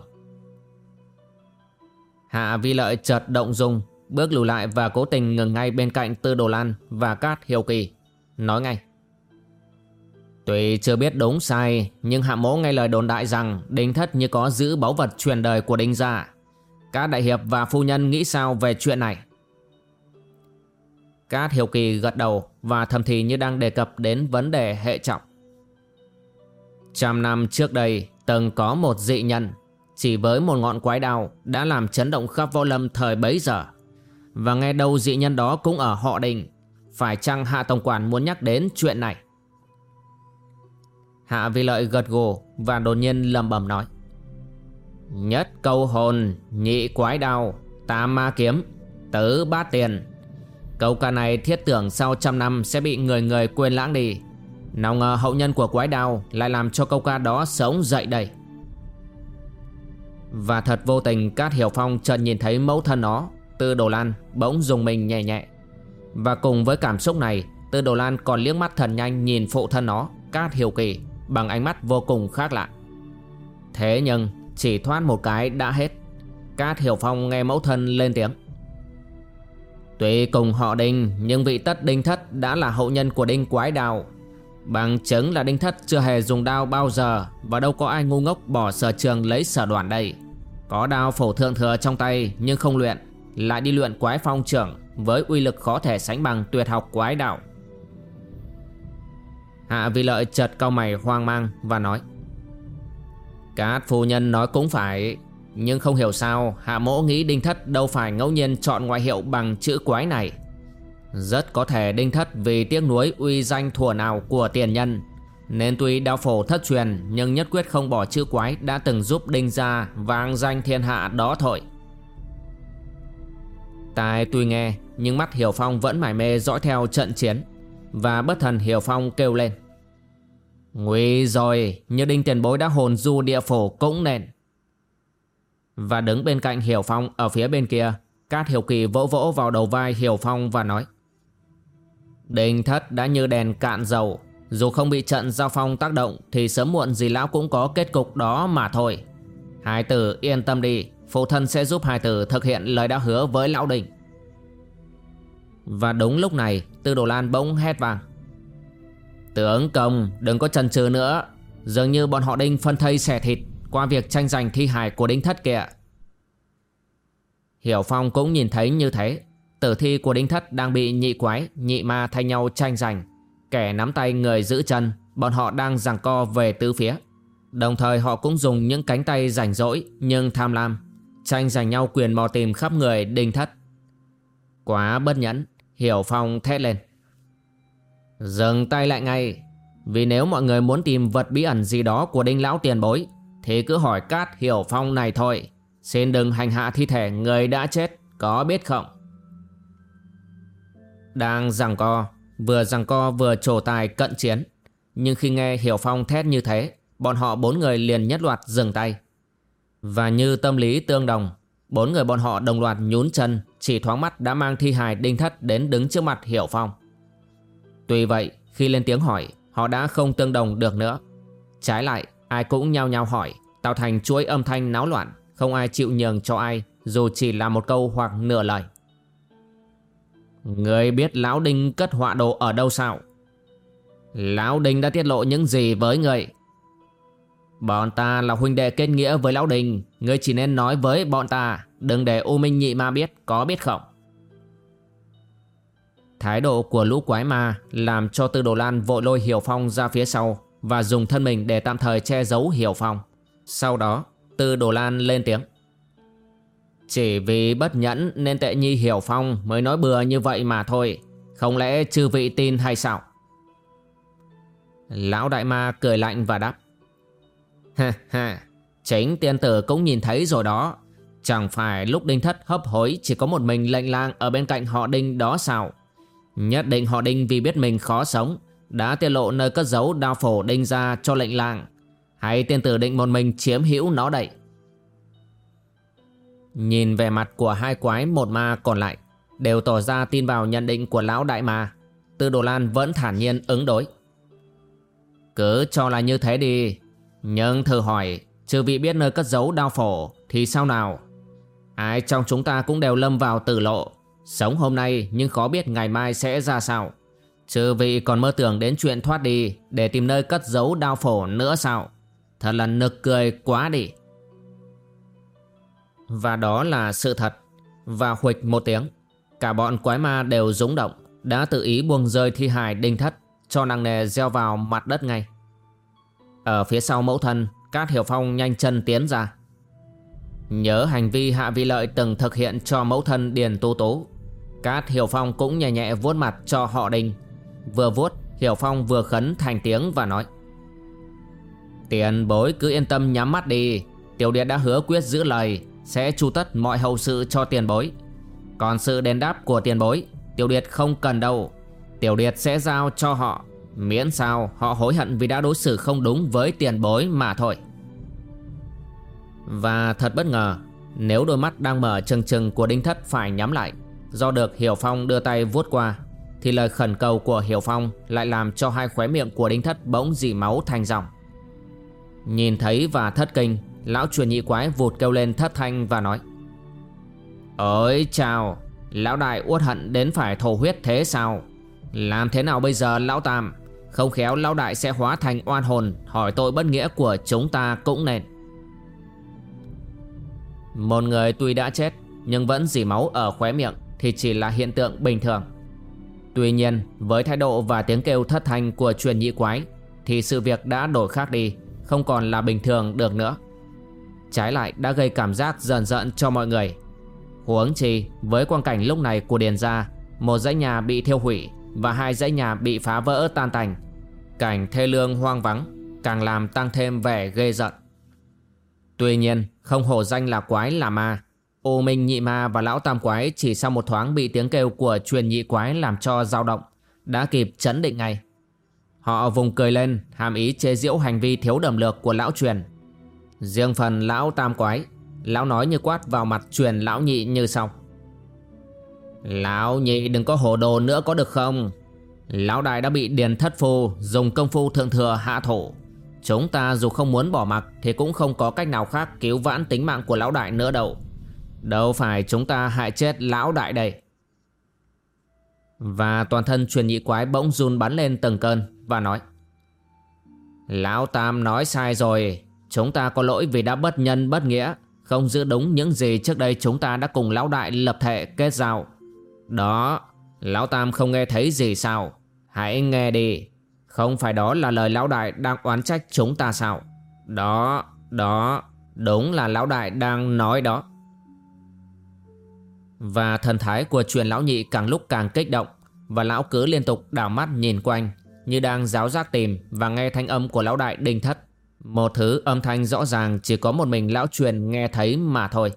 S1: Hạ Vi Lợi chợt động dung Bước lùi lại và cố tình ngừng ngay bên cạnh Tư Đồ Lan và Cát Hiêu Kỳ. Nói ngay. Tuy chưa biết đúng sai, Nhưng hạ mỗ nghe lời đồn đại rằng Đinh Thất như có giữ báu vật truyền đời của Đinh Gia. Các đại hiệp và phu nhân nghĩ sao về chuyện này? Cát hiểu Kỳ gật đầu Và thầm thì như đang đề cập đến vấn đề hệ trọng. Trăm năm trước đây, Từng có một dị nhân. Chỉ với một ngọn quái đao Đã làm chấn động khắp võ lâm thời bấy giờ. Và nghe đâu dị nhân đó cũng ở họ đình Phải chăng Hạ Tổng Quản muốn nhắc đến chuyện này Hạ Vi Lợi gật gù và đột nhiên lầm bầm nói. Nhất câu hồn, nhị quái đao, tam ma kiếm, tứ bát tiền. Câu ca này thiết tưởng sau trăm năm sẽ bị người người quên lãng đi. Nào ngờ hậu nhân của quái đao lại làm cho câu ca đó sống dậy đây. Và thật vô tình Cát Hiểu Phong chợt nhìn thấy mẫu thân nó, Tư Đồ Lan bỗng dùng mình nhẹ nhẹ. Và cùng với cảm xúc này, Tư Đồ Lan còn liếc mắt thần nhanh nhìn phụ thân nó, Cát Hiểu Kỳ bằng ánh mắt vô cùng khác lạ. Thế nhưng chỉ thoát một cái đã hết. Cát Hiểu Phong nghe mẫu thân lên tiếng. Tuy cùng họ Đinh nhưng vị tất Đinh Thất đã là hậu nhân của Đinh Quái Đào. Bằng chứng là Đinh Thất chưa hề dùng đao bao giờ và đâu có ai ngu ngốc bỏ sở trường lấy sở đoàn đây. Có đao phổ thượng thừa trong tay nhưng không luyện, lại đi luyện quái phong trưởng với uy lực khó thể sánh bằng tuyệt học quái đạo. Hạ Vi Lợi chợt cau mày hoang mang và nói, Cát phu nhân nói cũng phải, Nhưng không hiểu sao Hạ mỗ nghĩ Đinh Thất đâu phải ngẫu nhiên chọn ngoại hiệu bằng chữ quái này Rất có thể Đinh Thất vì tiếc nuối uy danh thủa nào của tiền nhân, Nên tuy đao phổ thất truyền Nhưng nhất quyết không bỏ chữ quái đã từng giúp Đinh gia vang danh thiên hạ đó thôi Tai tuy nghe nhưng mắt Hiểu Phong vẫn mải mê dõi theo trận chiến Và bất thần Hiểu Phong kêu lên Nguy rồi, như đinh tiền bối đã hồn du địa phủ cũng nên. Và đứng bên cạnh Hiểu Phong ở phía bên kia, Cát Hiểu Kỳ vỗ vỗ vào đầu vai Hiểu Phong và nói. Đinh thất đã như đèn cạn dầu, dù không bị trận giao phong tác động thì sớm muộn gì lão cũng có kết cục đó mà thôi. Hai tử yên tâm đi, phụ thân sẽ giúp hai tử thực hiện lời đã hứa với lão đình. Và đúng lúc này, Tư Đồ Lan bỗng hét vàng. Tướng công đừng có chần chừ nữa. Dường như bọn họ đinh phân thây xẻ thịt Qua việc tranh giành thi hài của đinh thất kìa. Hiểu Phong cũng nhìn thấy như thế. Tử thi của đinh thất đang bị nhị quái Nhị ma thay nhau tranh giành. Kẻ nắm tay người giữ chân Bọn họ đang giằng co về tứ phía. Đồng thời họ cũng dùng những cánh tay rảnh rỗi Nhưng tham lam. Tranh giành nhau quyền mò tìm khắp người đinh thất. Quá bất nhẫn, Hiểu Phong thét lên. Dừng tay lại ngay, Vì nếu mọi người muốn tìm vật bí ẩn gì đó của đinh lão tiền bối, Thì cứ hỏi Cát Hiểu Phong này thôi. Xin đừng hành hạ thi thể người đã chết, Có biết không? Đang giằng co, Vừa giằng co vừa trổ tài cận chiến. Nhưng khi nghe Hiểu Phong thét như thế, Bọn họ bốn người liền nhất loạt dừng tay. Và như tâm lý tương đồng, Bốn người bọn họ đồng loạt nhún chân, Chỉ thoáng mắt đã mang thi hài đinh thất Đến đứng trước mặt Hiểu Phong. Tuy vậy, khi lên tiếng hỏi, Họ đã không tương đồng được nữa. Trái lại, ai cũng nhao nhao hỏi, Tạo thành chuỗi âm thanh náo loạn, Không ai chịu nhường cho ai, Dù chỉ là một câu hoặc nửa lời. Người biết Lão Đinh cất họa đồ ở đâu sao? Lão Đinh đã tiết lộ những gì với người Bọn ta là huynh đệ kết nghĩa với Lão Đình Ngươi chỉ nên nói với bọn ta Đừng để U Minh Nhị Ma biết Có biết không Thái độ của lũ quái ma làm cho Tư Đồ Lan vội lôi Hiểu Phong ra phía sau và dùng thân mình để tạm thời che giấu Hiểu Phong. Sau đó, Tư Đồ Lan lên tiếng. Chỉ vì bất nhẫn nên tệ nhi Hiểu Phong mới nói bừa như vậy mà thôi. Không lẽ chư vị tin hay sao? Lão Đại Ma cười lạnh và đáp. Ha ha, chính tiên tử cũng nhìn thấy rồi đó. Chẳng phải lúc đinh thất hấp hối chỉ có một mình lệnh lang ở bên cạnh họ đinh đó sao? Nhất định họ đinh vì biết mình khó sống Đã tiết lộ nơi cất giấu đao phổ đinh ra cho lệnh lang Hay tiên tử định một mình chiếm hữu nó đậy Nhìn về mặt của hai quái một ma còn lại Đều tỏ ra tin vào nhận định của lão đại ma. Tư Đồ Lan vẫn thản nhiên ứng đối. Cứ cho là như thế đi nhưng thử hỏi Trừ vị biết nơi cất giấu đao phổ Thì sao nào? Ai trong chúng ta cũng đều lâm vào tử lộ. Sống hôm nay nhưng khó biết ngày mai sẽ ra sao. Trừ vị còn mơ tưởng đến chuyện thoát đi Để tìm nơi cất giấu đao phổ nữa sao? Thật là nực cười quá đi. Và đó là sự thật. Và huịch một tiếng. Cả bọn quái ma đều rúng động, Đã tự ý buông rơi thi hài đinh thất, Cho nặng nề gieo vào mặt đất ngay. Ở phía sau mẫu thân, Cát Hiểu Phong nhanh chân tiến ra. Nhớ hành vi Hạ Vi Lợi từng thực hiện cho mẫu thân Điền Tu Tú. Cát Hiểu Phong cũng nhẹ nhẹ vuốt mặt cho họ đình. Vừa vuốt, Hiểu Phong vừa khấn thành tiếng và nói, Tiền bối cứ yên tâm nhắm mắt đi. Tiểu Điệt đã hứa quyết giữ lời, Sẽ chu tất mọi hậu sự cho tiền bối. Còn sự đền đáp của tiền bối, Tiểu Điệt không cần đâu. Tiểu Điệt sẽ giao cho họ. Miễn sao, họ hối hận vì đã đối xử không đúng với tiền bối mà thôi. Và thật bất ngờ, Nếu đôi mắt đang mở trừng trừng của Đinh Thất phải nhắm lại, Do được Hiểu Phong đưa tay vuốt qua, Thì lời khẩn cầu của Hiểu Phong Lại làm cho hai khóe miệng của Đinh Thất bỗng dị máu thành dòng. Nhìn thấy và thất kinh, Lão truyền nhị quái vụt kêu lên thất thanh và nói, Ôi chào, Lão đại uất hận đến phải thổ huyết thế sao? Làm thế nào bây giờ, lão tam? Không khéo lão đại sẽ hóa thành oan hồn, Hỏi tội bất nghĩa của chúng ta cũng nên. Một người tuy đã chết, Nhưng vẫn dì máu ở khóe miệng Thì chỉ là hiện tượng bình thường. Tuy nhiên, với thái độ và tiếng kêu thất thanh của truyền nhị quái, Thì sự việc đã đổi khác đi, không còn là bình thường được nữa. Trái lại, đã gây cảm giác dần dận cho mọi người. Huống chi, với quang cảnh lúc này của Điền Gia, Một dãy nhà bị thiêu hủy và hai dãy nhà bị phá vỡ tan tành. Cảnh thê lương hoang vắng Càng làm tăng thêm vẻ ghê giận. Tuy nhiên, không hổ danh là quái là ma. Ô Minh, nhị ma và lão tam quái Chỉ sau một thoáng bị tiếng kêu của truyền nhị quái Làm cho dao động, Đã kịp chấn định ngay. Họ vùng cười lên, hàm ý chế giễu hành vi thiếu đầm lược của lão truyền. Riêng phần lão tam quái, Lão nói như quát vào mặt truyền lão nhị như sau. Lão nhị, đừng có hồ đồ nữa có được không? Lão đại đã bị điền thất phu, Dùng công phu thượng thừa hạ thủ. Chúng ta dù không muốn bỏ mặc Thì cũng không có cách nào khác cứu vãn tính mạng của lão đại nữa đâu. Đâu phải chúng ta hại chết lão đại đây. Và toàn thân truyền nhị quái bỗng run bắn lên từng cơn và nói, Lão Tam nói sai rồi. Chúng ta có lỗi vì đã bất nhân bất nghĩa, Không giữ đúng những gì trước đây chúng ta đã cùng Lão Đại lập thể kết giao. Đó, Lão Tam không nghe thấy gì sao Hãy nghe đi Không phải đó là lời Lão Đại đang oán trách chúng ta sao Đó Đó, Đúng là Lão Đại đang nói đó Và thần thái của truyền Lão Nhị càng lúc càng kích động, Và Lão cứ liên tục đảo mắt nhìn quanh, như đang giáo giác tìm và nghe thanh âm của lão đại đinh thất. Một thứ âm thanh rõ ràng chỉ có một mình lão truyền nghe thấy mà thôi.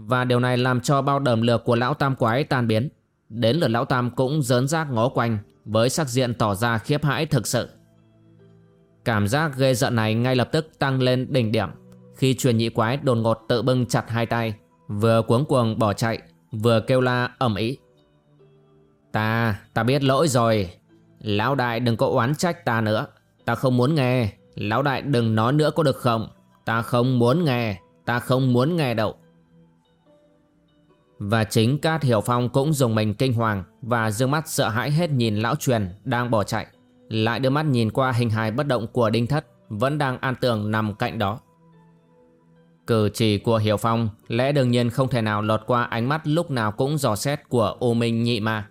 S1: Và điều này làm cho bao đờm lược của lão tam quái tan biến. Đến lượt lão tam cũng dớn rác ngó quanh với sắc diện tỏ ra khiếp hãi thực sự. Cảm giác ghê giận này ngay lập tức tăng lên đỉnh điểm khi truyền nhị quái đột ngột tự bưng chặt hai tay, vừa cuống cuồng bỏ chạy, vừa kêu la ầm ý Ta, ta biết lỗi rồi, Lão đại đừng có oán trách ta nữa. Ta không muốn nghe. Lão đại đừng nói nữa có được không? Ta không muốn nghe. Ta không muốn nghe đâu. Và chính Cát Hiểu Phong cũng dùng mình kinh hoàng Và dương mắt sợ hãi hết nhìn lão truyền Đang bỏ chạy. Lại đưa mắt nhìn qua hình hài bất động của Đinh Thất, Vẫn đang an tường nằm cạnh đó. Cử chỉ của Hiểu Phong Lẽ đương nhiên không thể nào lọt qua ánh mắt Lúc nào cũng dò xét của U Minh Nhị Ma.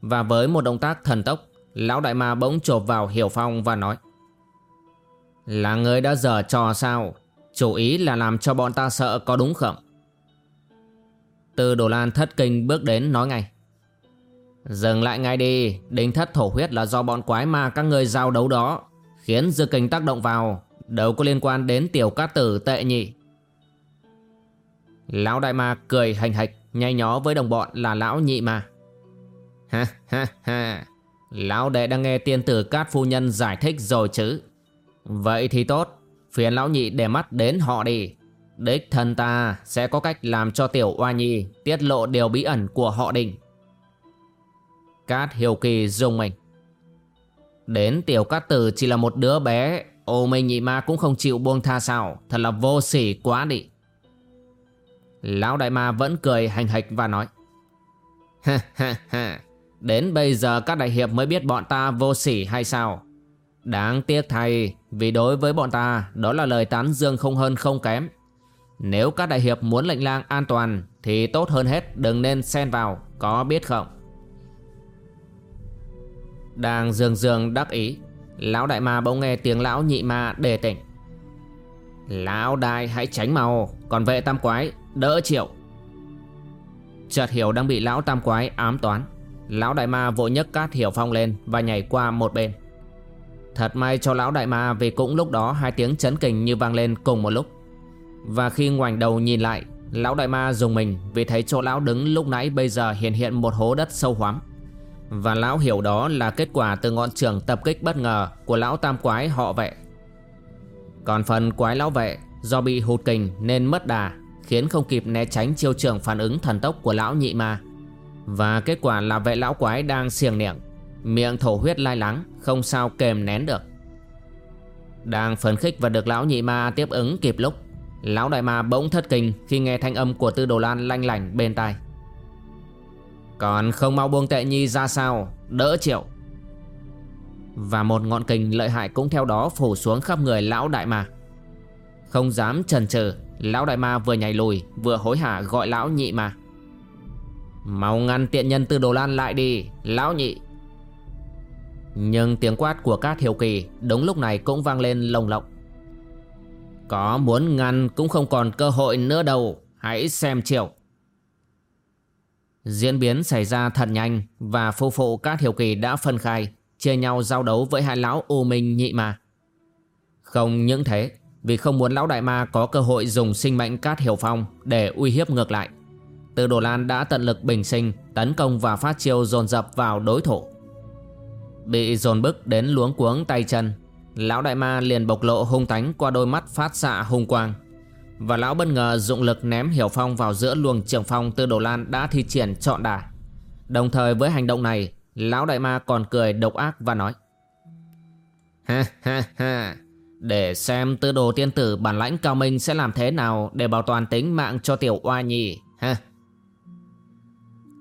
S1: Và với một động tác thần tốc, Lão đại ma bỗng chộp vào Hiểu Phong và nói, Là người đã dở trò sao? Chủ ý là làm cho bọn ta sợ có đúng không? Từ Đồ Lan thất kinh bước đến nói ngay. Dừng lại ngay đi, Đinh thất thổ huyết là do bọn quái ma các ngươi giao đấu đó, Khiến dư kinh tác động vào, Đâu có liên quan đến tiểu cát tử tệ nhị. Lão đại ma cười hành hạch, nhay nhó với đồng bọn là lão nhị ma. Ha ha ha, Lão đệ đang nghe tiên tử Cát Phu Nhân giải thích rồi chứ. Vậy thì tốt, Phiền lão nhị để mắt đến họ đi. Đích thân ta sẽ có cách làm cho tiểu oa nhi tiết lộ điều bí ẩn của họ đình. Cát hiểu kỳ dùng mình. Đến tiểu cát tử chỉ là một đứa bé, ô minh nhị ma cũng không chịu buông tha sao, thật là vô sỉ quá đi. Lão đại ma vẫn cười hành hạch và nói. Ha ha ha, đến bây giờ các đại hiệp mới biết bọn ta vô sỉ hay sao? Đáng tiếc thay, vì đối với bọn ta, đó là lời tán dương không hơn không kém. Nếu các đại hiệp muốn lệnh lang an toàn, thì tốt hơn hết đừng nên xen vào, có biết không? Đang dường dường đắc ý, lão đại ma bỗng nghe tiếng lão nhị ma đề tỉnh. Lão đại hãy tránh màu, còn vệ tam quái, đỡ chịu. Chợt hiểu đang bị lão tam quái ám toán. Lão đại ma vội nhấc cát hiểu phong lên và nhảy qua một bên. Thật may cho lão đại ma vì cũng lúc đó hai tiếng chấn kình như vang lên cùng một lúc. Và khi ngoảnh đầu nhìn lại, lão đại ma dùng mình vì thấy chỗ lão đứng lúc nãy bây giờ hiện hiện một hố đất sâu hoắm. Và lão hiểu đó là kết quả từ ngọn trường tập kích bất ngờ của lão tam quái họ vệ. Còn phần quái lão vệ do bị hụt kình nên mất đà khiến không kịp né tránh chiêu trường phản ứng thần tốc của lão nhị ma. Và kết quả là vệ lão quái đang xiềng niệm Miệng thổ huyết lai lắng Không sao kềm nén được Đang phấn khích và được lão nhị ma tiếp ứng kịp lúc Lão đại ma bỗng thất kinh Khi nghe thanh âm của tư đồ lan lanh lảnh bên tai. Còn không mau buông tệ nhi ra sao? Đỡ chịu. Và một ngọn kình lợi hại cũng theo đó phủ xuống khắp người lão đại ma. Không dám chần chừ, Lão đại ma vừa nhảy lùi, Vừa hối hả gọi lão nhị ma. Mau ngăn tiện nhân tư đồ lan lại đi, Lão nhị. Nhưng tiếng quát của các thiểu kỳ Đúng lúc này cũng vang lên lồng lộng. Có muốn ngăn cũng không còn cơ hội nữa đâu. Hãy xem chiều. Diễn biến xảy ra thật nhanh Và phu phụ các hiểu kỳ đã phân khai, Chia nhau giao đấu với hai lão U Minh nhị ma. Không những thế, Vì không muốn lão đại ma có cơ hội dùng sinh mệnh Cát Hiểu Phong để uy hiếp ngược lại từ Đồ Lan đã tận lực bình sinh, Tấn công và phát chiêu dồn dập vào đối thủ. Bị dồn bức đến luống cuống tay chân Lão đại ma liền bộc lộ hung tánh qua đôi mắt phát xạ hung quang. Và lão bất ngờ dụng lực ném Hiểu Phong vào giữa luồng trường phong Tư Đồ Lan đã thi triển trọn đà. Đồng thời với hành động này, Lão đại ma còn cười độc ác và nói, Ha ha ha, Để xem tư đồ tiên tử bản lãnh cao minh sẽ làm thế nào Để bảo toàn tính mạng cho tiểu oa nhi Ha?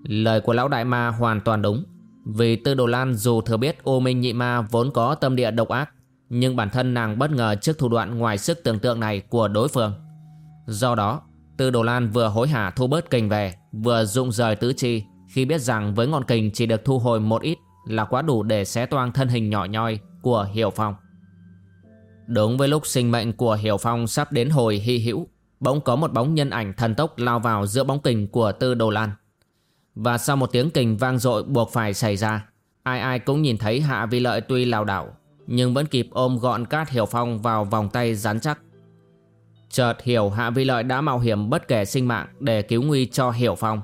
S1: Lời của lão đại ma hoàn toàn đúng, Vì Tư Đồ Lan dù thừa biết ô minh nhị ma vốn có tâm địa độc ác nhưng bản thân nàng bất ngờ trước thủ đoạn ngoài sức tưởng tượng này của đối phương. Do đó, Tư Đồ Lan vừa hối hả thu bớt kình về, Vừa dụng rời tứ chi, Khi biết rằng với ngọn kình chỉ được thu hồi một ít Là quá đủ để xé toang thân hình nhỏ nhoi của Hiểu Phong. Đúng với lúc sinh mệnh của Hiểu Phong sắp đến hồi hy hữu, Bỗng có một bóng nhân ảnh thần tốc lao vào giữa bóng kình của Tư Đồ Lan. Và sau một tiếng kình vang dội buộc phải xảy ra, Ai ai cũng nhìn thấy Hạ Vi Lợi tuy lào đảo nhưng vẫn kịp ôm gọn Cát Hiểu Phong vào vòng tay rắn chắc. Chợt hiểu Hạ Vi Lợi đã mạo hiểm bất kể sinh mạng để cứu nguy cho Hiểu Phong.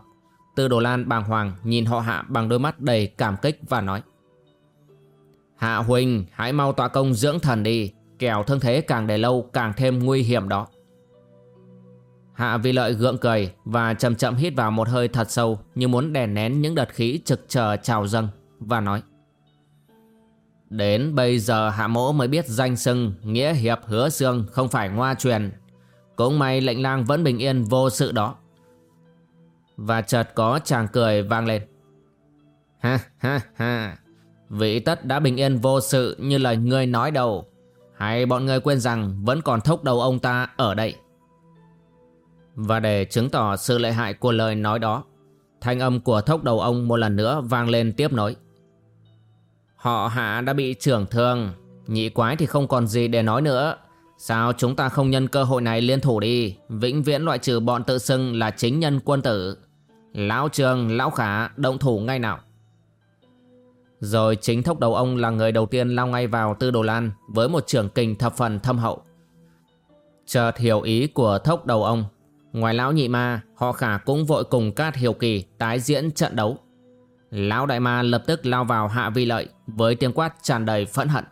S1: Tư Đồ Lan bàng hoàng nhìn họ Hạ bằng đôi mắt đầy cảm kích và nói, Hạ huỳnh, hãy mau tọa công dưỡng thần đi, Kẻo thương thế càng để lâu càng thêm nguy hiểm đó. Hạ Vi Lợi gượng cười và chậm chậm hít vào một hơi thật sâu như muốn đè nén những đợt khí trực chờ trào dâng và nói Đến bây giờ Hạ Mỗ mới biết danh sưng Nghĩa Hiệp Hứa Sương không phải ngoa truyền. Cũng may lệnh lang vẫn bình yên vô sự đó. Và chợt có chàng cười vang lên. Ha ha ha. Vị tất đã bình yên vô sự như lời ngươi nói đầu Hay bọn ngươi quên rằng vẫn còn thốc đầu ông ta ở đây. Và để chứng tỏ sự lợi hại của lời nói đó, Thanh âm của thốc đầu ông một lần nữa vang lên tiếp nối. Họ hạ đã bị trưởng thương. Nhị quái thì không còn gì để nói nữa. Sao chúng ta không nhân cơ hội này liên thủ đi? Vĩnh viễn loại trừ bọn tự xưng là chính nhân quân tử. Lão trường, lão khả động thủ ngay nào. Rồi chính thốc đầu ông là người đầu tiên lao ngay vào tư đồ lan Với một trưởng kình thập phần thâm hậu. Chợt hiểu ý của thốc đầu ông. Ngoài lão nhị ma Họ khả cũng vội cùng Cát Hiểu Kỳ Tái diễn trận đấu. Lão đại ma lập tức lao vào hạ vi lợi, Với tiếng quát tràn đầy phẫn hận.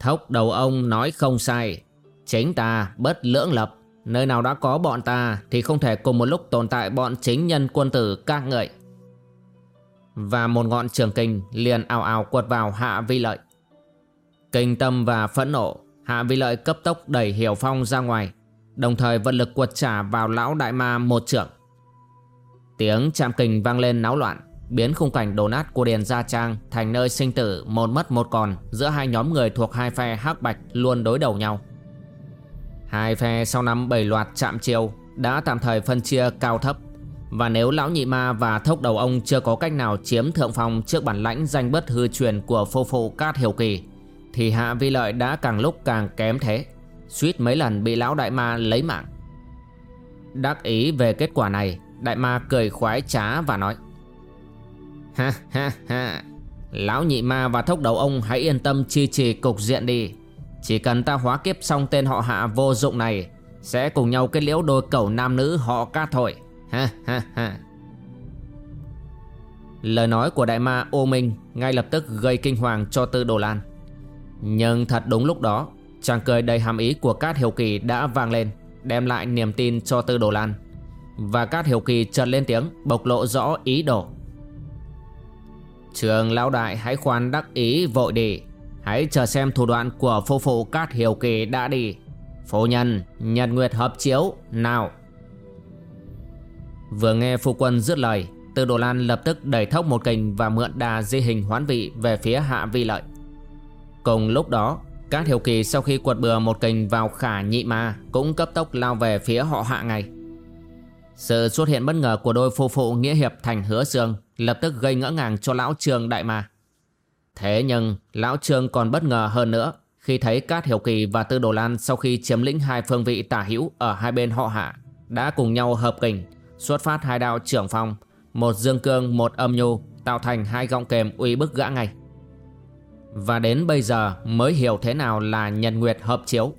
S1: Thốc đầu ông nói không sai, Chính ta bất lưỡng lập, Nơi nào đã có bọn ta Thì không thể cùng một lúc tồn tại bọn chính nhân quân tử các ngợi Và một ngọn trường kinh liền ào ào quật vào hạ vi lợi. Kinh tâm và phẫn nộ, Hạ vi lợi cấp tốc đẩy Hiểu Phong ra ngoài, Đồng thời vận lực quật trả vào lão đại ma một trưởng. Tiếng chạm kình vang lên náo loạn. Biến khung cảnh đổ nát của đền Gia Trang Thành nơi sinh tử, một mất một còn, Giữa hai nhóm người thuộc hai phe hắc bạch Luôn đối đầu nhau. Hai phe sau năm bảy loạt chạm chiêu Đã tạm thời phân chia cao thấp. Và nếu lão nhị ma và thốc đầu ông Chưa có cách nào chiếm thượng phong Trước bản lãnh danh bất hư truyền của phô phụ Cát Hiểu Kỳ, Thì Hạ Vi Lợi đã càng lúc càng kém thế. Suýt mấy lần bị lão đại ma lấy mạng. Đắc ý về kết quả này Đại ma cười khoái trá và nói, Ha ha ha. Lão nhị ma và thốc đầu ông hãy yên tâm chi trì cục diện đi. Chỉ cần ta hóa kiếp xong tên họ hạ vô dụng này, Sẽ cùng nhau kết liễu đôi cẩu nam nữ họ cát thôi Ha ha ha. Lời nói của đại ma ô minh ngay lập tức gây kinh hoàng cho tư đồ lan. Nhưng thật đúng lúc đó, Chàng cười đầy hàm ý của Cát Hiểu Kỳ đã vang lên, Đem lại niềm tin cho Tư Đồ Lan. Và Cát Hiểu Kỳ chợt lên tiếng, Bộc lộ rõ ý đồ. Trường lão đại, hãy khoan đắc ý, vội đi. Hãy chờ xem thủ đoạn của phu phụ Cát Hiểu Kỳ đã đi. Phu nhân, Nhật Nguyệt hợp chiếu, Nào. Vừa nghe phu quân dứt lời, Tư Đồ Lan lập tức đẩy thốc một kình Và mượn đà di hình hoán vị Về phía hạ vi lợi. Cùng lúc đó, cát hiểu kỳ sau khi quật bừa một kình vào khả nhị ma Cũng cấp tốc lao về phía họ hạ ngay. Sự xuất hiện bất ngờ của đôi phu phụ nghĩa hiệp thành hứa sương Lập tức gây ngỡ ngàng cho lão trương đại ma. Thế nhưng, lão trương còn bất ngờ hơn nữa Khi thấy Cát Hiểu Kỳ và Tư Đồ Lan sau khi chiếm lĩnh hai phương vị tả hữu ở hai bên họ hạ Đã cùng nhau hợp kình, Xuất phát hai đạo trưởng phong, Một dương cương, một âm nhu, Tạo thành hai gọng kềm uy bức gã ngay. Và đến bây giờ mới hiểu thế nào là nhật nguyệt hợp chiếu.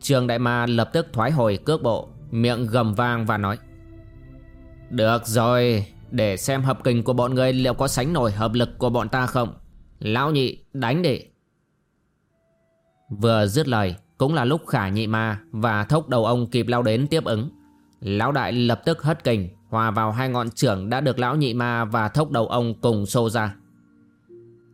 S1: Trường đại ma lập tức thoái hồi cước bộ, Miệng gầm vang và nói được rồi, Để xem hợp kình của bọn người liệu có sánh nổi hợp lực của bọn ta không. Lão nhị, đánh đi. Vừa dứt lời, Cũng là lúc khả nhị ma Và thốc đầu ông kịp lao đến tiếp ứng. Lão đại lập tức hất kình, Hòa vào hai ngọn trưởng đã được lão nhị ma Và thốc đầu ông cùng xô ra.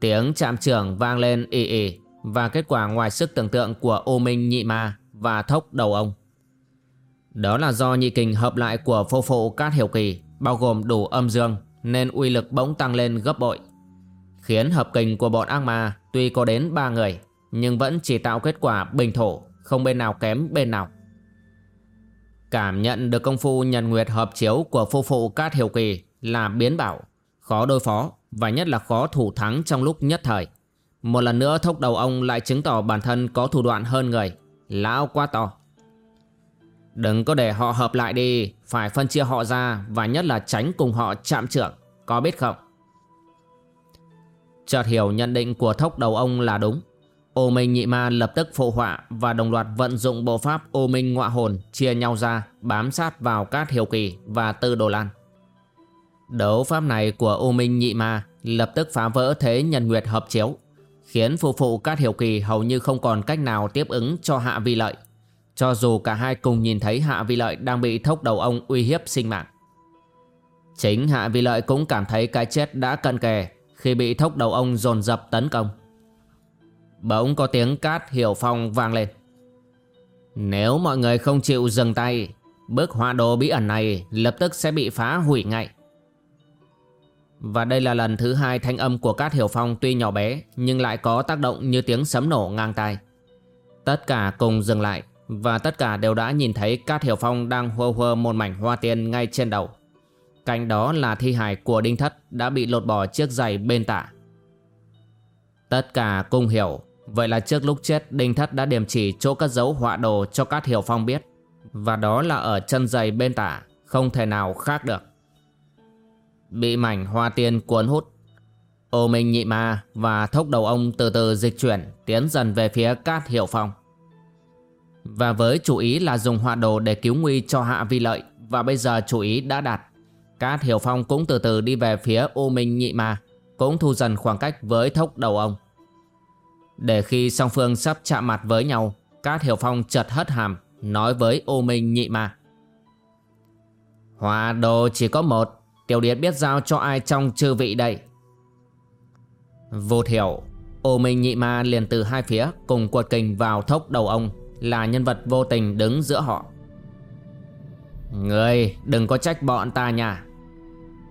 S1: Tiếng chạm trưởng vang lên ì ì và kết quả ngoài sức tưởng tượng của ô minh nhị ma và thốc đầu ông. Đó là do nhị kình hợp lại của phô phụ cát hiểu kỳ bao gồm đủ âm dương nên uy lực bỗng tăng lên gấp bội. Khiến hợp kình của bọn ác ma tuy có đến ba người nhưng vẫn chỉ tạo kết quả bình thổ không bên nào kém bên nào. Cảm nhận được công phu nhật nguyệt hợp chiếu của phu phụ cát hiểu kỳ là biến bảo, khó đối phó và nhất là khó thủ thắng trong lúc nhất thời. Một lần nữa thốc đầu ông lại chứng tỏ bản thân có thủ đoạn hơn người. Lão quá to. Đừng có để họ hợp lại đi, phải phân chia họ ra và nhất là tránh cùng họ chạm trưởng, có biết không? Chợt hiểu nhận định của thốc đầu ông là đúng. Ô Minh Nhị Ma lập tức phụ họa và đồng loạt vận dụng bộ pháp Ô Minh Ngọa Hồn chia nhau ra, bám sát vào Cát Hiểu Kỳ và Tư Đồ Lan. Đấu pháp này của Ô Minh Nhị Ma lập tức phá vỡ thế nhân nguyệt hợp chiếu, khiến phù phụ Cát Hiểu Kỳ hầu như không còn cách nào tiếp ứng cho Hạ Vi Lợi, cho dù cả hai cùng nhìn thấy Hạ Vi Lợi đang bị thốc đầu ông uy hiếp sinh mạng. Chính Hạ Vi Lợi cũng cảm thấy cái chết đã cận kề khi bị thốc đầu ông dồn dập tấn công. Bỗng có tiếng Cát Hiểu Phong vang lên. Nếu mọi người không chịu dừng tay, bức họa đồ bí ẩn này lập tức sẽ bị phá hủy ngay. Và đây là lần thứ hai thanh âm của Cát Hiểu Phong tuy nhỏ bé nhưng lại có tác động như tiếng sấm nổ ngang tai. Tất cả cùng dừng lại và tất cả đều đã nhìn thấy Cát Hiểu Phong đang hơ hơ một mảnh hoa tiên ngay trên đầu. Cạnh đó là thi hài của Đinh Thất đã bị lột bỏ chiếc giày bên tả. Tất cả cùng hiểu, vậy là trước lúc chết Đinh Thất đã điểm chỉ chỗ cất giấu họa đồ cho Cát Hiểu Phong biết. Và đó là ở chân giày bên tả, không thể nào khác được bị mảnh hoa tiên cuốn hút. Ô Minh nhị ma và thốc đầu ông từ từ dịch chuyển tiến dần về phía Cát Hiểu Phong. Và với chủ ý là dùng họa đồ để cứu nguy cho Hạ Vi Lợi và bây giờ chủ ý đã đạt. Cát Hiểu Phong cũng từ từ đi về phía ô Minh nhị ma, cũng thu dần khoảng cách với thốc đầu ông. Để khi song phương sắp chạm mặt với nhau, Cát Hiểu Phong chợt hất hàm, Nói với ô minh nhị ma hòa đồ chỉ có một Tiểu Điệt biết giao cho ai trong chư vị đây Vô thiểu Ô minh nhị ma liền từ hai phía Cùng quật kình vào thốc đầu ông là nhân vật vô tình đứng giữa họ. Người, đừng có trách bọn ta nha.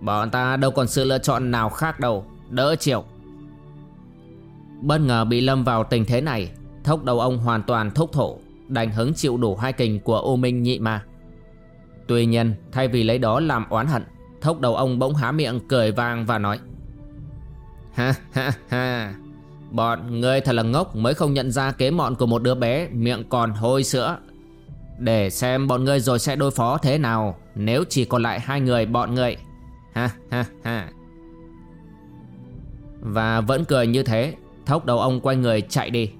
S1: Bọn ta đâu còn sự lựa chọn nào khác đâu, Đỡ chịu. Bất ngờ bị lâm vào tình thế này, Thốc đầu ông hoàn toàn thúc thổ, Đành hứng chịu đủ hai kình của ô minh nhị ma. Tuy nhiên, thay vì lấy đó làm oán hận, Thốc đầu ông bỗng há miệng cười vang và nói, Ha ha ha. Bọn ngươi thật là ngốc mới không nhận ra kế mọn của một đứa bé miệng còn hôi sữa. Để xem bọn ngươi rồi sẽ đối phó thế nào, Nếu chỉ còn lại hai người bọn ngươi. Ha ha ha. Và vẫn cười như thế, Thốc đầu ông quay người chạy đi.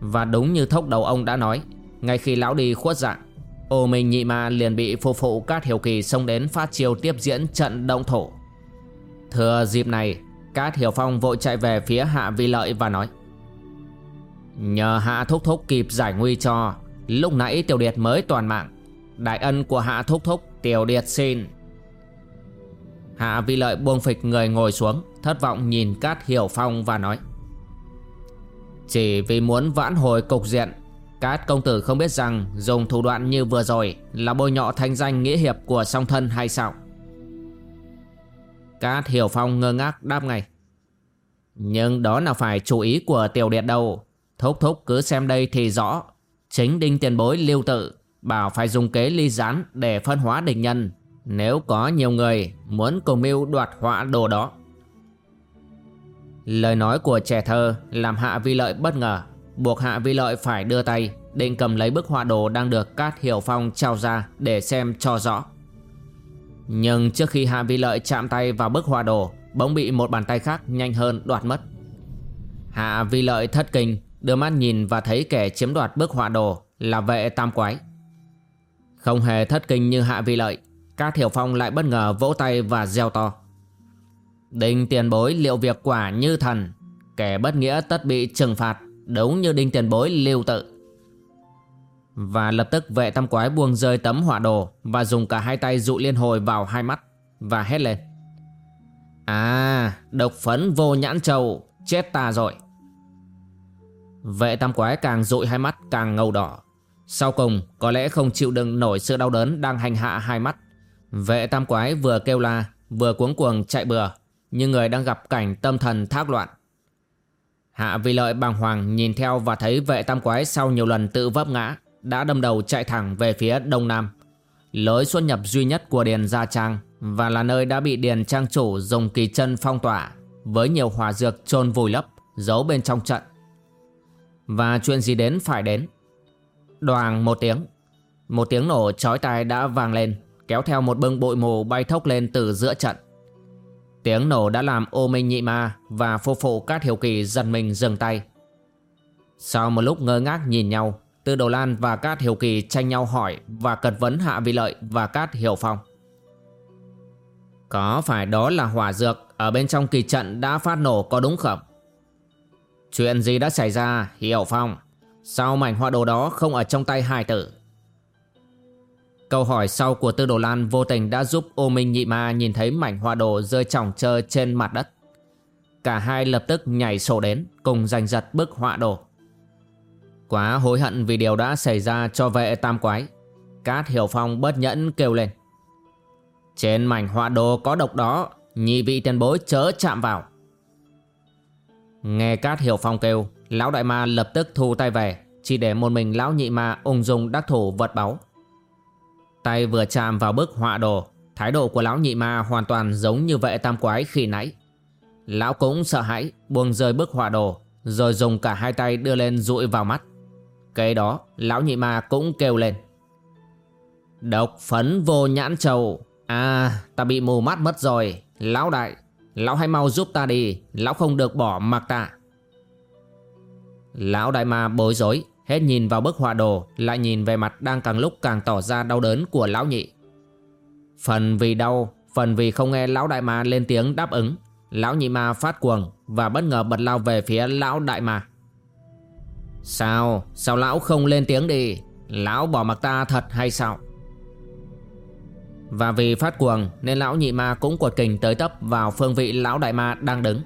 S1: Và đúng như thốc đầu ông đã nói, Ngay khi lão đi khuất dạng, Ô Minh Nhị Ma liền bị phù phụ Cát Hiểu Kỳ xông đến phát chiêu tiếp diễn trận động thổ. Thừa dịp này Cát Hiểu Phong vội chạy về phía Hạ Vi Lợi và nói, Nhờ Hạ Thúc Thúc kịp giải nguy cho, Lúc nãy Tiểu Điệt mới toàn mạng. Đại ân của Hạ Thúc Thúc, Tiểu Điệt xin. Hạ Vi Lợi buông phịch người ngồi xuống, Thất vọng nhìn Cát Hiểu Phong và nói, Chỉ vì muốn vãn hồi cục diện, Cát công tử không biết rằng Dùng thủ đoạn như vừa rồi Là bôi nhọ thanh danh nghĩa hiệp của song thân hay sao? Cát Hiểu Phong ngơ ngác đáp ngay. Nhưng đó là phải chú ý của tiểu điện đâu. Thúc thúc cứ xem đây thì rõ. Chính đinh tiền bối lưu tự Bảo phải dùng kế ly gián để phân hóa địch nhân. Nếu có nhiều người muốn cùng mưu đoạt họa đồ đó. Lời nói của trẻ thơ làm Hạ Vi Lợi bất ngờ. Buộc Hạ Vi Lợi phải đưa tay, Định cầm lấy bức họa đồ đang được Cát Hiểu Phong trao ra để xem cho rõ. Nhưng trước khi Hạ Vi Lợi chạm tay vào bức hoa đồ, Bỗng bị một bàn tay khác nhanh hơn đoạt mất. Hạ Vi Lợi thất kinh, Đưa mắt nhìn và thấy kẻ chiếm đoạt bức họa đồ Là vệ tam quái. Không hề thất kinh như Hạ Vi Lợi Các thiểu Phong lại bất ngờ vỗ tay và reo to. Đinh tiền bối liệu việc quả như thần, Kẻ bất nghĩa tất bị trừng phạt, Đúng như đinh tiền bối lưu tự. Và lập tức vệ tam quái buông rơi tấm họa đồ Và dùng cả hai tay dụ liên hồi vào hai mắt Và hét lên. À độc phấn vô nhãn trầu Chết ta rồi. Vệ tam quái càng dụi hai mắt càng ngầu đỏ. Sau cùng, có lẽ không chịu đựng nổi sự đau đớn đang hành hạ hai mắt. Vệ tam quái vừa kêu la, Vừa cuống cuồng chạy bừa Như người đang gặp cảnh tâm thần thác loạn. Hạ vì lợi bàng hoàng nhìn theo và thấy vệ tam quái sau nhiều lần tự vấp ngã. Đã đâm đầu chạy thẳng về phía đông nam. Lối xuất nhập duy nhất của Điền Gia Trang Và là nơi đã bị Điền Trang chủ dùng kỳ chân phong tỏa Với nhiều hỏa dược chôn vùi lấp Giấu bên trong trận. Và chuyện gì đến phải đến? Đoàn một tiếng. Một tiếng nổ chói tai đã vang lên Kéo theo một bưng bụi mù bay thốc lên từ giữa trận. Tiếng nổ đã làm ô minh nhị ma và phu phụ Cát Hiểu Kỳ dần mình dừng tay. Sau một lúc ngơ ngác nhìn nhau, Tư Đồ Lan và Cát Hiểu Kỳ tranh nhau hỏi và cật vấn Hạ Vi Lợi và Cát Hiểu Phong. Có phải đó là hỏa dược ở bên trong kỳ trận đã phát nổ có đúng không? Chuyện gì đã xảy ra, Hiểu Phong? Sao mảnh họa đồ đó không ở trong tay hài tử? Câu hỏi sau của Tư Đồ Lan vô tình đã giúp ô minh nhị ma nhìn thấy mảnh họa đồ rơi trỏng trơ trên mặt đất. Cả hai lập tức nhảy sổ đến cùng giành giật bức họa đồ. Quá hối hận vì điều đã xảy ra cho vệ tam quái. Cát Hiểu Phong bất nhẫn kêu lên. Trên mảnh họa đồ có độc đó, nhị vị tiền bối chớ chạm vào. Nghe Cát Hiểu Phong kêu, lão đại ma lập tức thu tay về, chỉ để một mình lão nhị ma ung dung đắc thủ vật báu. Tay vừa chạm vào bức họa đồ Thái độ của lão nhị ma hoàn toàn giống như vệ tam quái khi nãy Lão cũng sợ hãi buông rơi bức họa đồ Rồi dùng cả hai tay đưa lên dụi vào mắt Kế đó, lão nhị ma cũng kêu lên. Độc phấn vô nhãn trầu À ta bị mù mắt mất rồi. Lão đại, Lão hãy mau giúp ta đi. Lão không được bỏ mặc ta. Lão đại ma bối rối, Hết nhìn vào bức họa đồ, Lại nhìn về mặt đang càng lúc càng tỏ ra đau đớn của lão nhị. Phần vì đau, Phần vì không nghe lão đại ma lên tiếng đáp ứng, Lão nhị ma phát cuồng Và bất ngờ bật lao về phía lão đại ma. Sao? Sao lão không lên tiếng đi? Lão bỏ mặc ta thật hay sao? Và vì phát cuồng Nên lão nhị ma cũng quật kình tới tấp Vào phương vị lão đại ma đang đứng.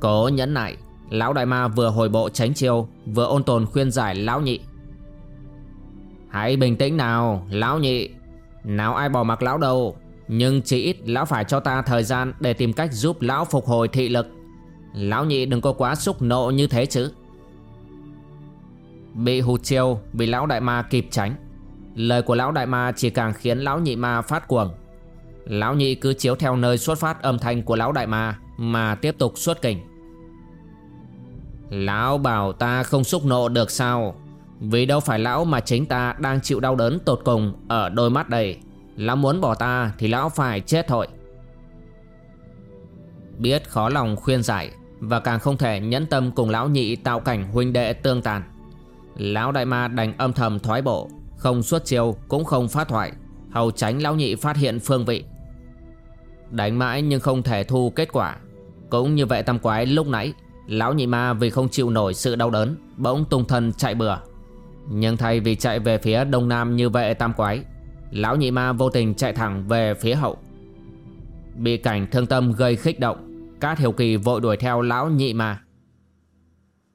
S1: Cố nhẫn nại, Lão đại ma vừa hồi bộ tránh chiêu, Vừa ôn tồn khuyên giải lão nhị. Hãy bình tĩnh nào, Lão nhị. Nào ai bỏ mặc lão đâu, Nhưng chỉ ít lão phải cho ta thời gian Để tìm cách giúp lão phục hồi thị lực. Lão nhị đừng có quá xúc nộ như thế chứ. Bị hụt chiêu Bị lão đại ma kịp tránh. Lời của lão đại ma chỉ càng khiến lão nhị ma phát cuồng. Lão nhị cứ chiếu theo nơi xuất phát âm thanh của lão đại ma Mà tiếp tục xuất kình. Lão bảo ta không xúc nộ được sao? Vì đâu phải lão mà chính ta đang chịu đau đớn tột cùng ở đôi mắt đây. Lão muốn bỏ ta thì lão phải chết thôi. Biết khó lòng khuyên giải Và càng không thể nhẫn tâm cùng lão nhị tạo cảnh huynh đệ tương tàn. Lão đại ma đành âm thầm thoái bộ, Không xuất chiêu cũng không phát thoại. Hầu tránh lão nhị phát hiện phương vị. Đánh mãi nhưng không thể thu kết quả. Cũng như vậy tam quái lúc nãy, Lão nhị ma vì không chịu nổi sự đau đớn, Bỗng tung thân chạy bừa. Nhưng thay vì chạy về phía đông nam như vệ tam quái, Lão nhị ma vô tình chạy thẳng về phía hậu. Bị cảnh thương tâm gây khích động, Cát hiểu kỳ vội đuổi theo lão nhị ma.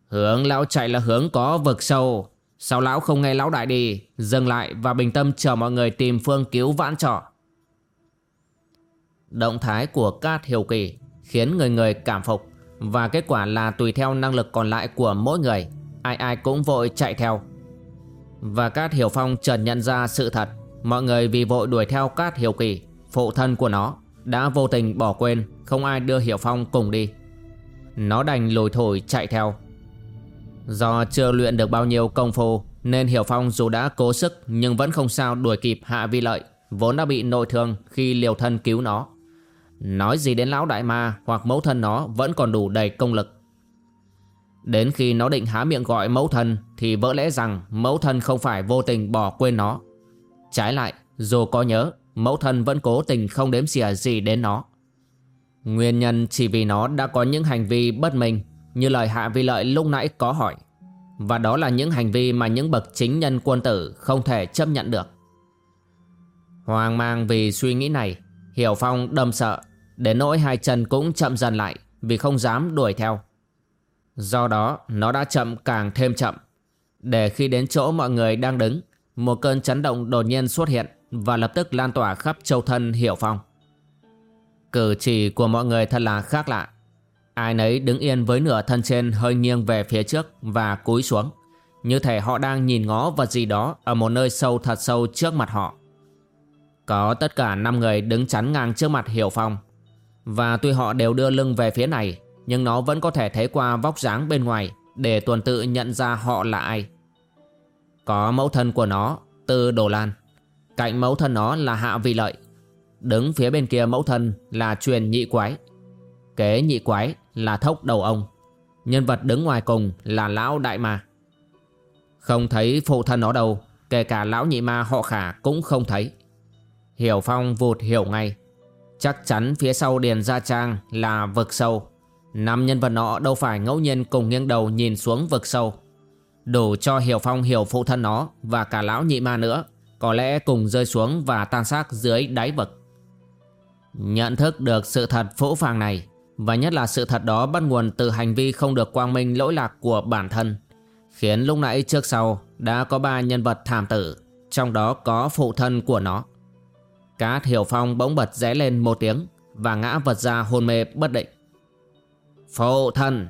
S1: Hướng lão chạy là hướng có vực sâu. Sao lão không nghe lão đại đi? Dừng lại và bình tâm chờ mọi người tìm phương cứu vãn trọ. Động thái của Cát Hiểu Kỳ Khiến người người cảm phục và kết quả là tùy theo năng lực còn lại của mỗi người, Ai ai cũng vội chạy theo. Và Cát Hiểu Phong chợt nhận ra sự thật, Mọi người vì vội đuổi theo Cát Hiểu Kỳ, Phụ thân của nó, Đã vô tình bỏ quên, Không ai đưa Hiểu Phong cùng đi. Nó đành lùi thổi chạy theo. Do chưa luyện được bao nhiêu công phu Nên Hiểu Phong dù đã cố sức Nhưng vẫn không sao đuổi kịp Hạ Vi Lợi Vốn đã bị nội thương khi liều thân cứu nó Nói gì đến lão đại ma hoặc mẫu thân nó vẫn còn đủ đầy công lực. Đến khi nó định há miệng gọi mẫu thân thì vỡ lẽ rằng mẫu thân không phải vô tình bỏ quên nó. Trái lại, dù có nhớ, mẫu thân vẫn cố tình không đếm xỉa gì đến nó. Nguyên nhân chỉ vì nó đã có những hành vi bất minh như lời Hạ Vi Lợi lúc nãy có hỏi. Và đó là những hành vi mà những bậc chính nhân quân tử không thể chấp nhận được. Hoàng mang vì suy nghĩ này, Hiểu Phong đâm sợ, Đến nỗi hai chân cũng chậm dần lại Vì không dám đuổi theo Do đó, nó đã chậm càng thêm chậm, Để khi đến chỗ mọi người đang đứng, Một cơn chấn động đột nhiên xuất hiện Và lập tức lan tỏa khắp châu thân Hiểu Phong Cử chỉ của mọi người thật là khác lạ Ai nấy đứng yên với nửa thân trên hơi nghiêng về phía trước và cúi xuống. Như thể họ đang nhìn ngó vật gì đó ở một nơi sâu thật sâu trước mặt họ. Có tất cả 5 người đứng chắn ngang trước mặt Hiểu Phong. Và tuy họ đều đưa lưng về phía này, Nhưng nó vẫn có thể thấy qua vóc dáng bên ngoài Để tuần tự nhận ra họ là ai. Có mẫu thân của nó, Tư Đồ Lan. Cạnh mẫu thân nó là Hạ Vị Lợi. Đứng phía bên kia mẫu thân là truyền nhị quái. Kế nhị quái là thốc đầu ông. Nhân vật đứng ngoài cùng là lão đại ma. Không thấy phụ thân nó đâu, Kể cả lão nhị ma họ khả cũng không thấy. Hiểu Phong vụt hiểu ngay. Chắc chắn phía sau Điền Gia Trang là vực sâu. Năm nhân vật nọ đâu phải ngẫu nhiên cùng nghiêng đầu nhìn xuống vực sâu. Đủ cho Hiểu Phong hiểu phụ thân nó Và cả lão nhị ma nữa, Có lẽ cùng rơi xuống và tan xác dưới đáy vực. Nhận thức được sự thật phũ phàng này và nhất là sự thật đó bắt nguồn từ hành vi không được quang minh lỗi lạc của bản thân, Khiến lúc nãy trước sau đã có ba nhân vật thảm tử, Trong đó có phụ thân của nó. Cá thiểu Phong bỗng bật rẽ lên một tiếng Và ngã vật ra hôn mê bất định. Phụ thân!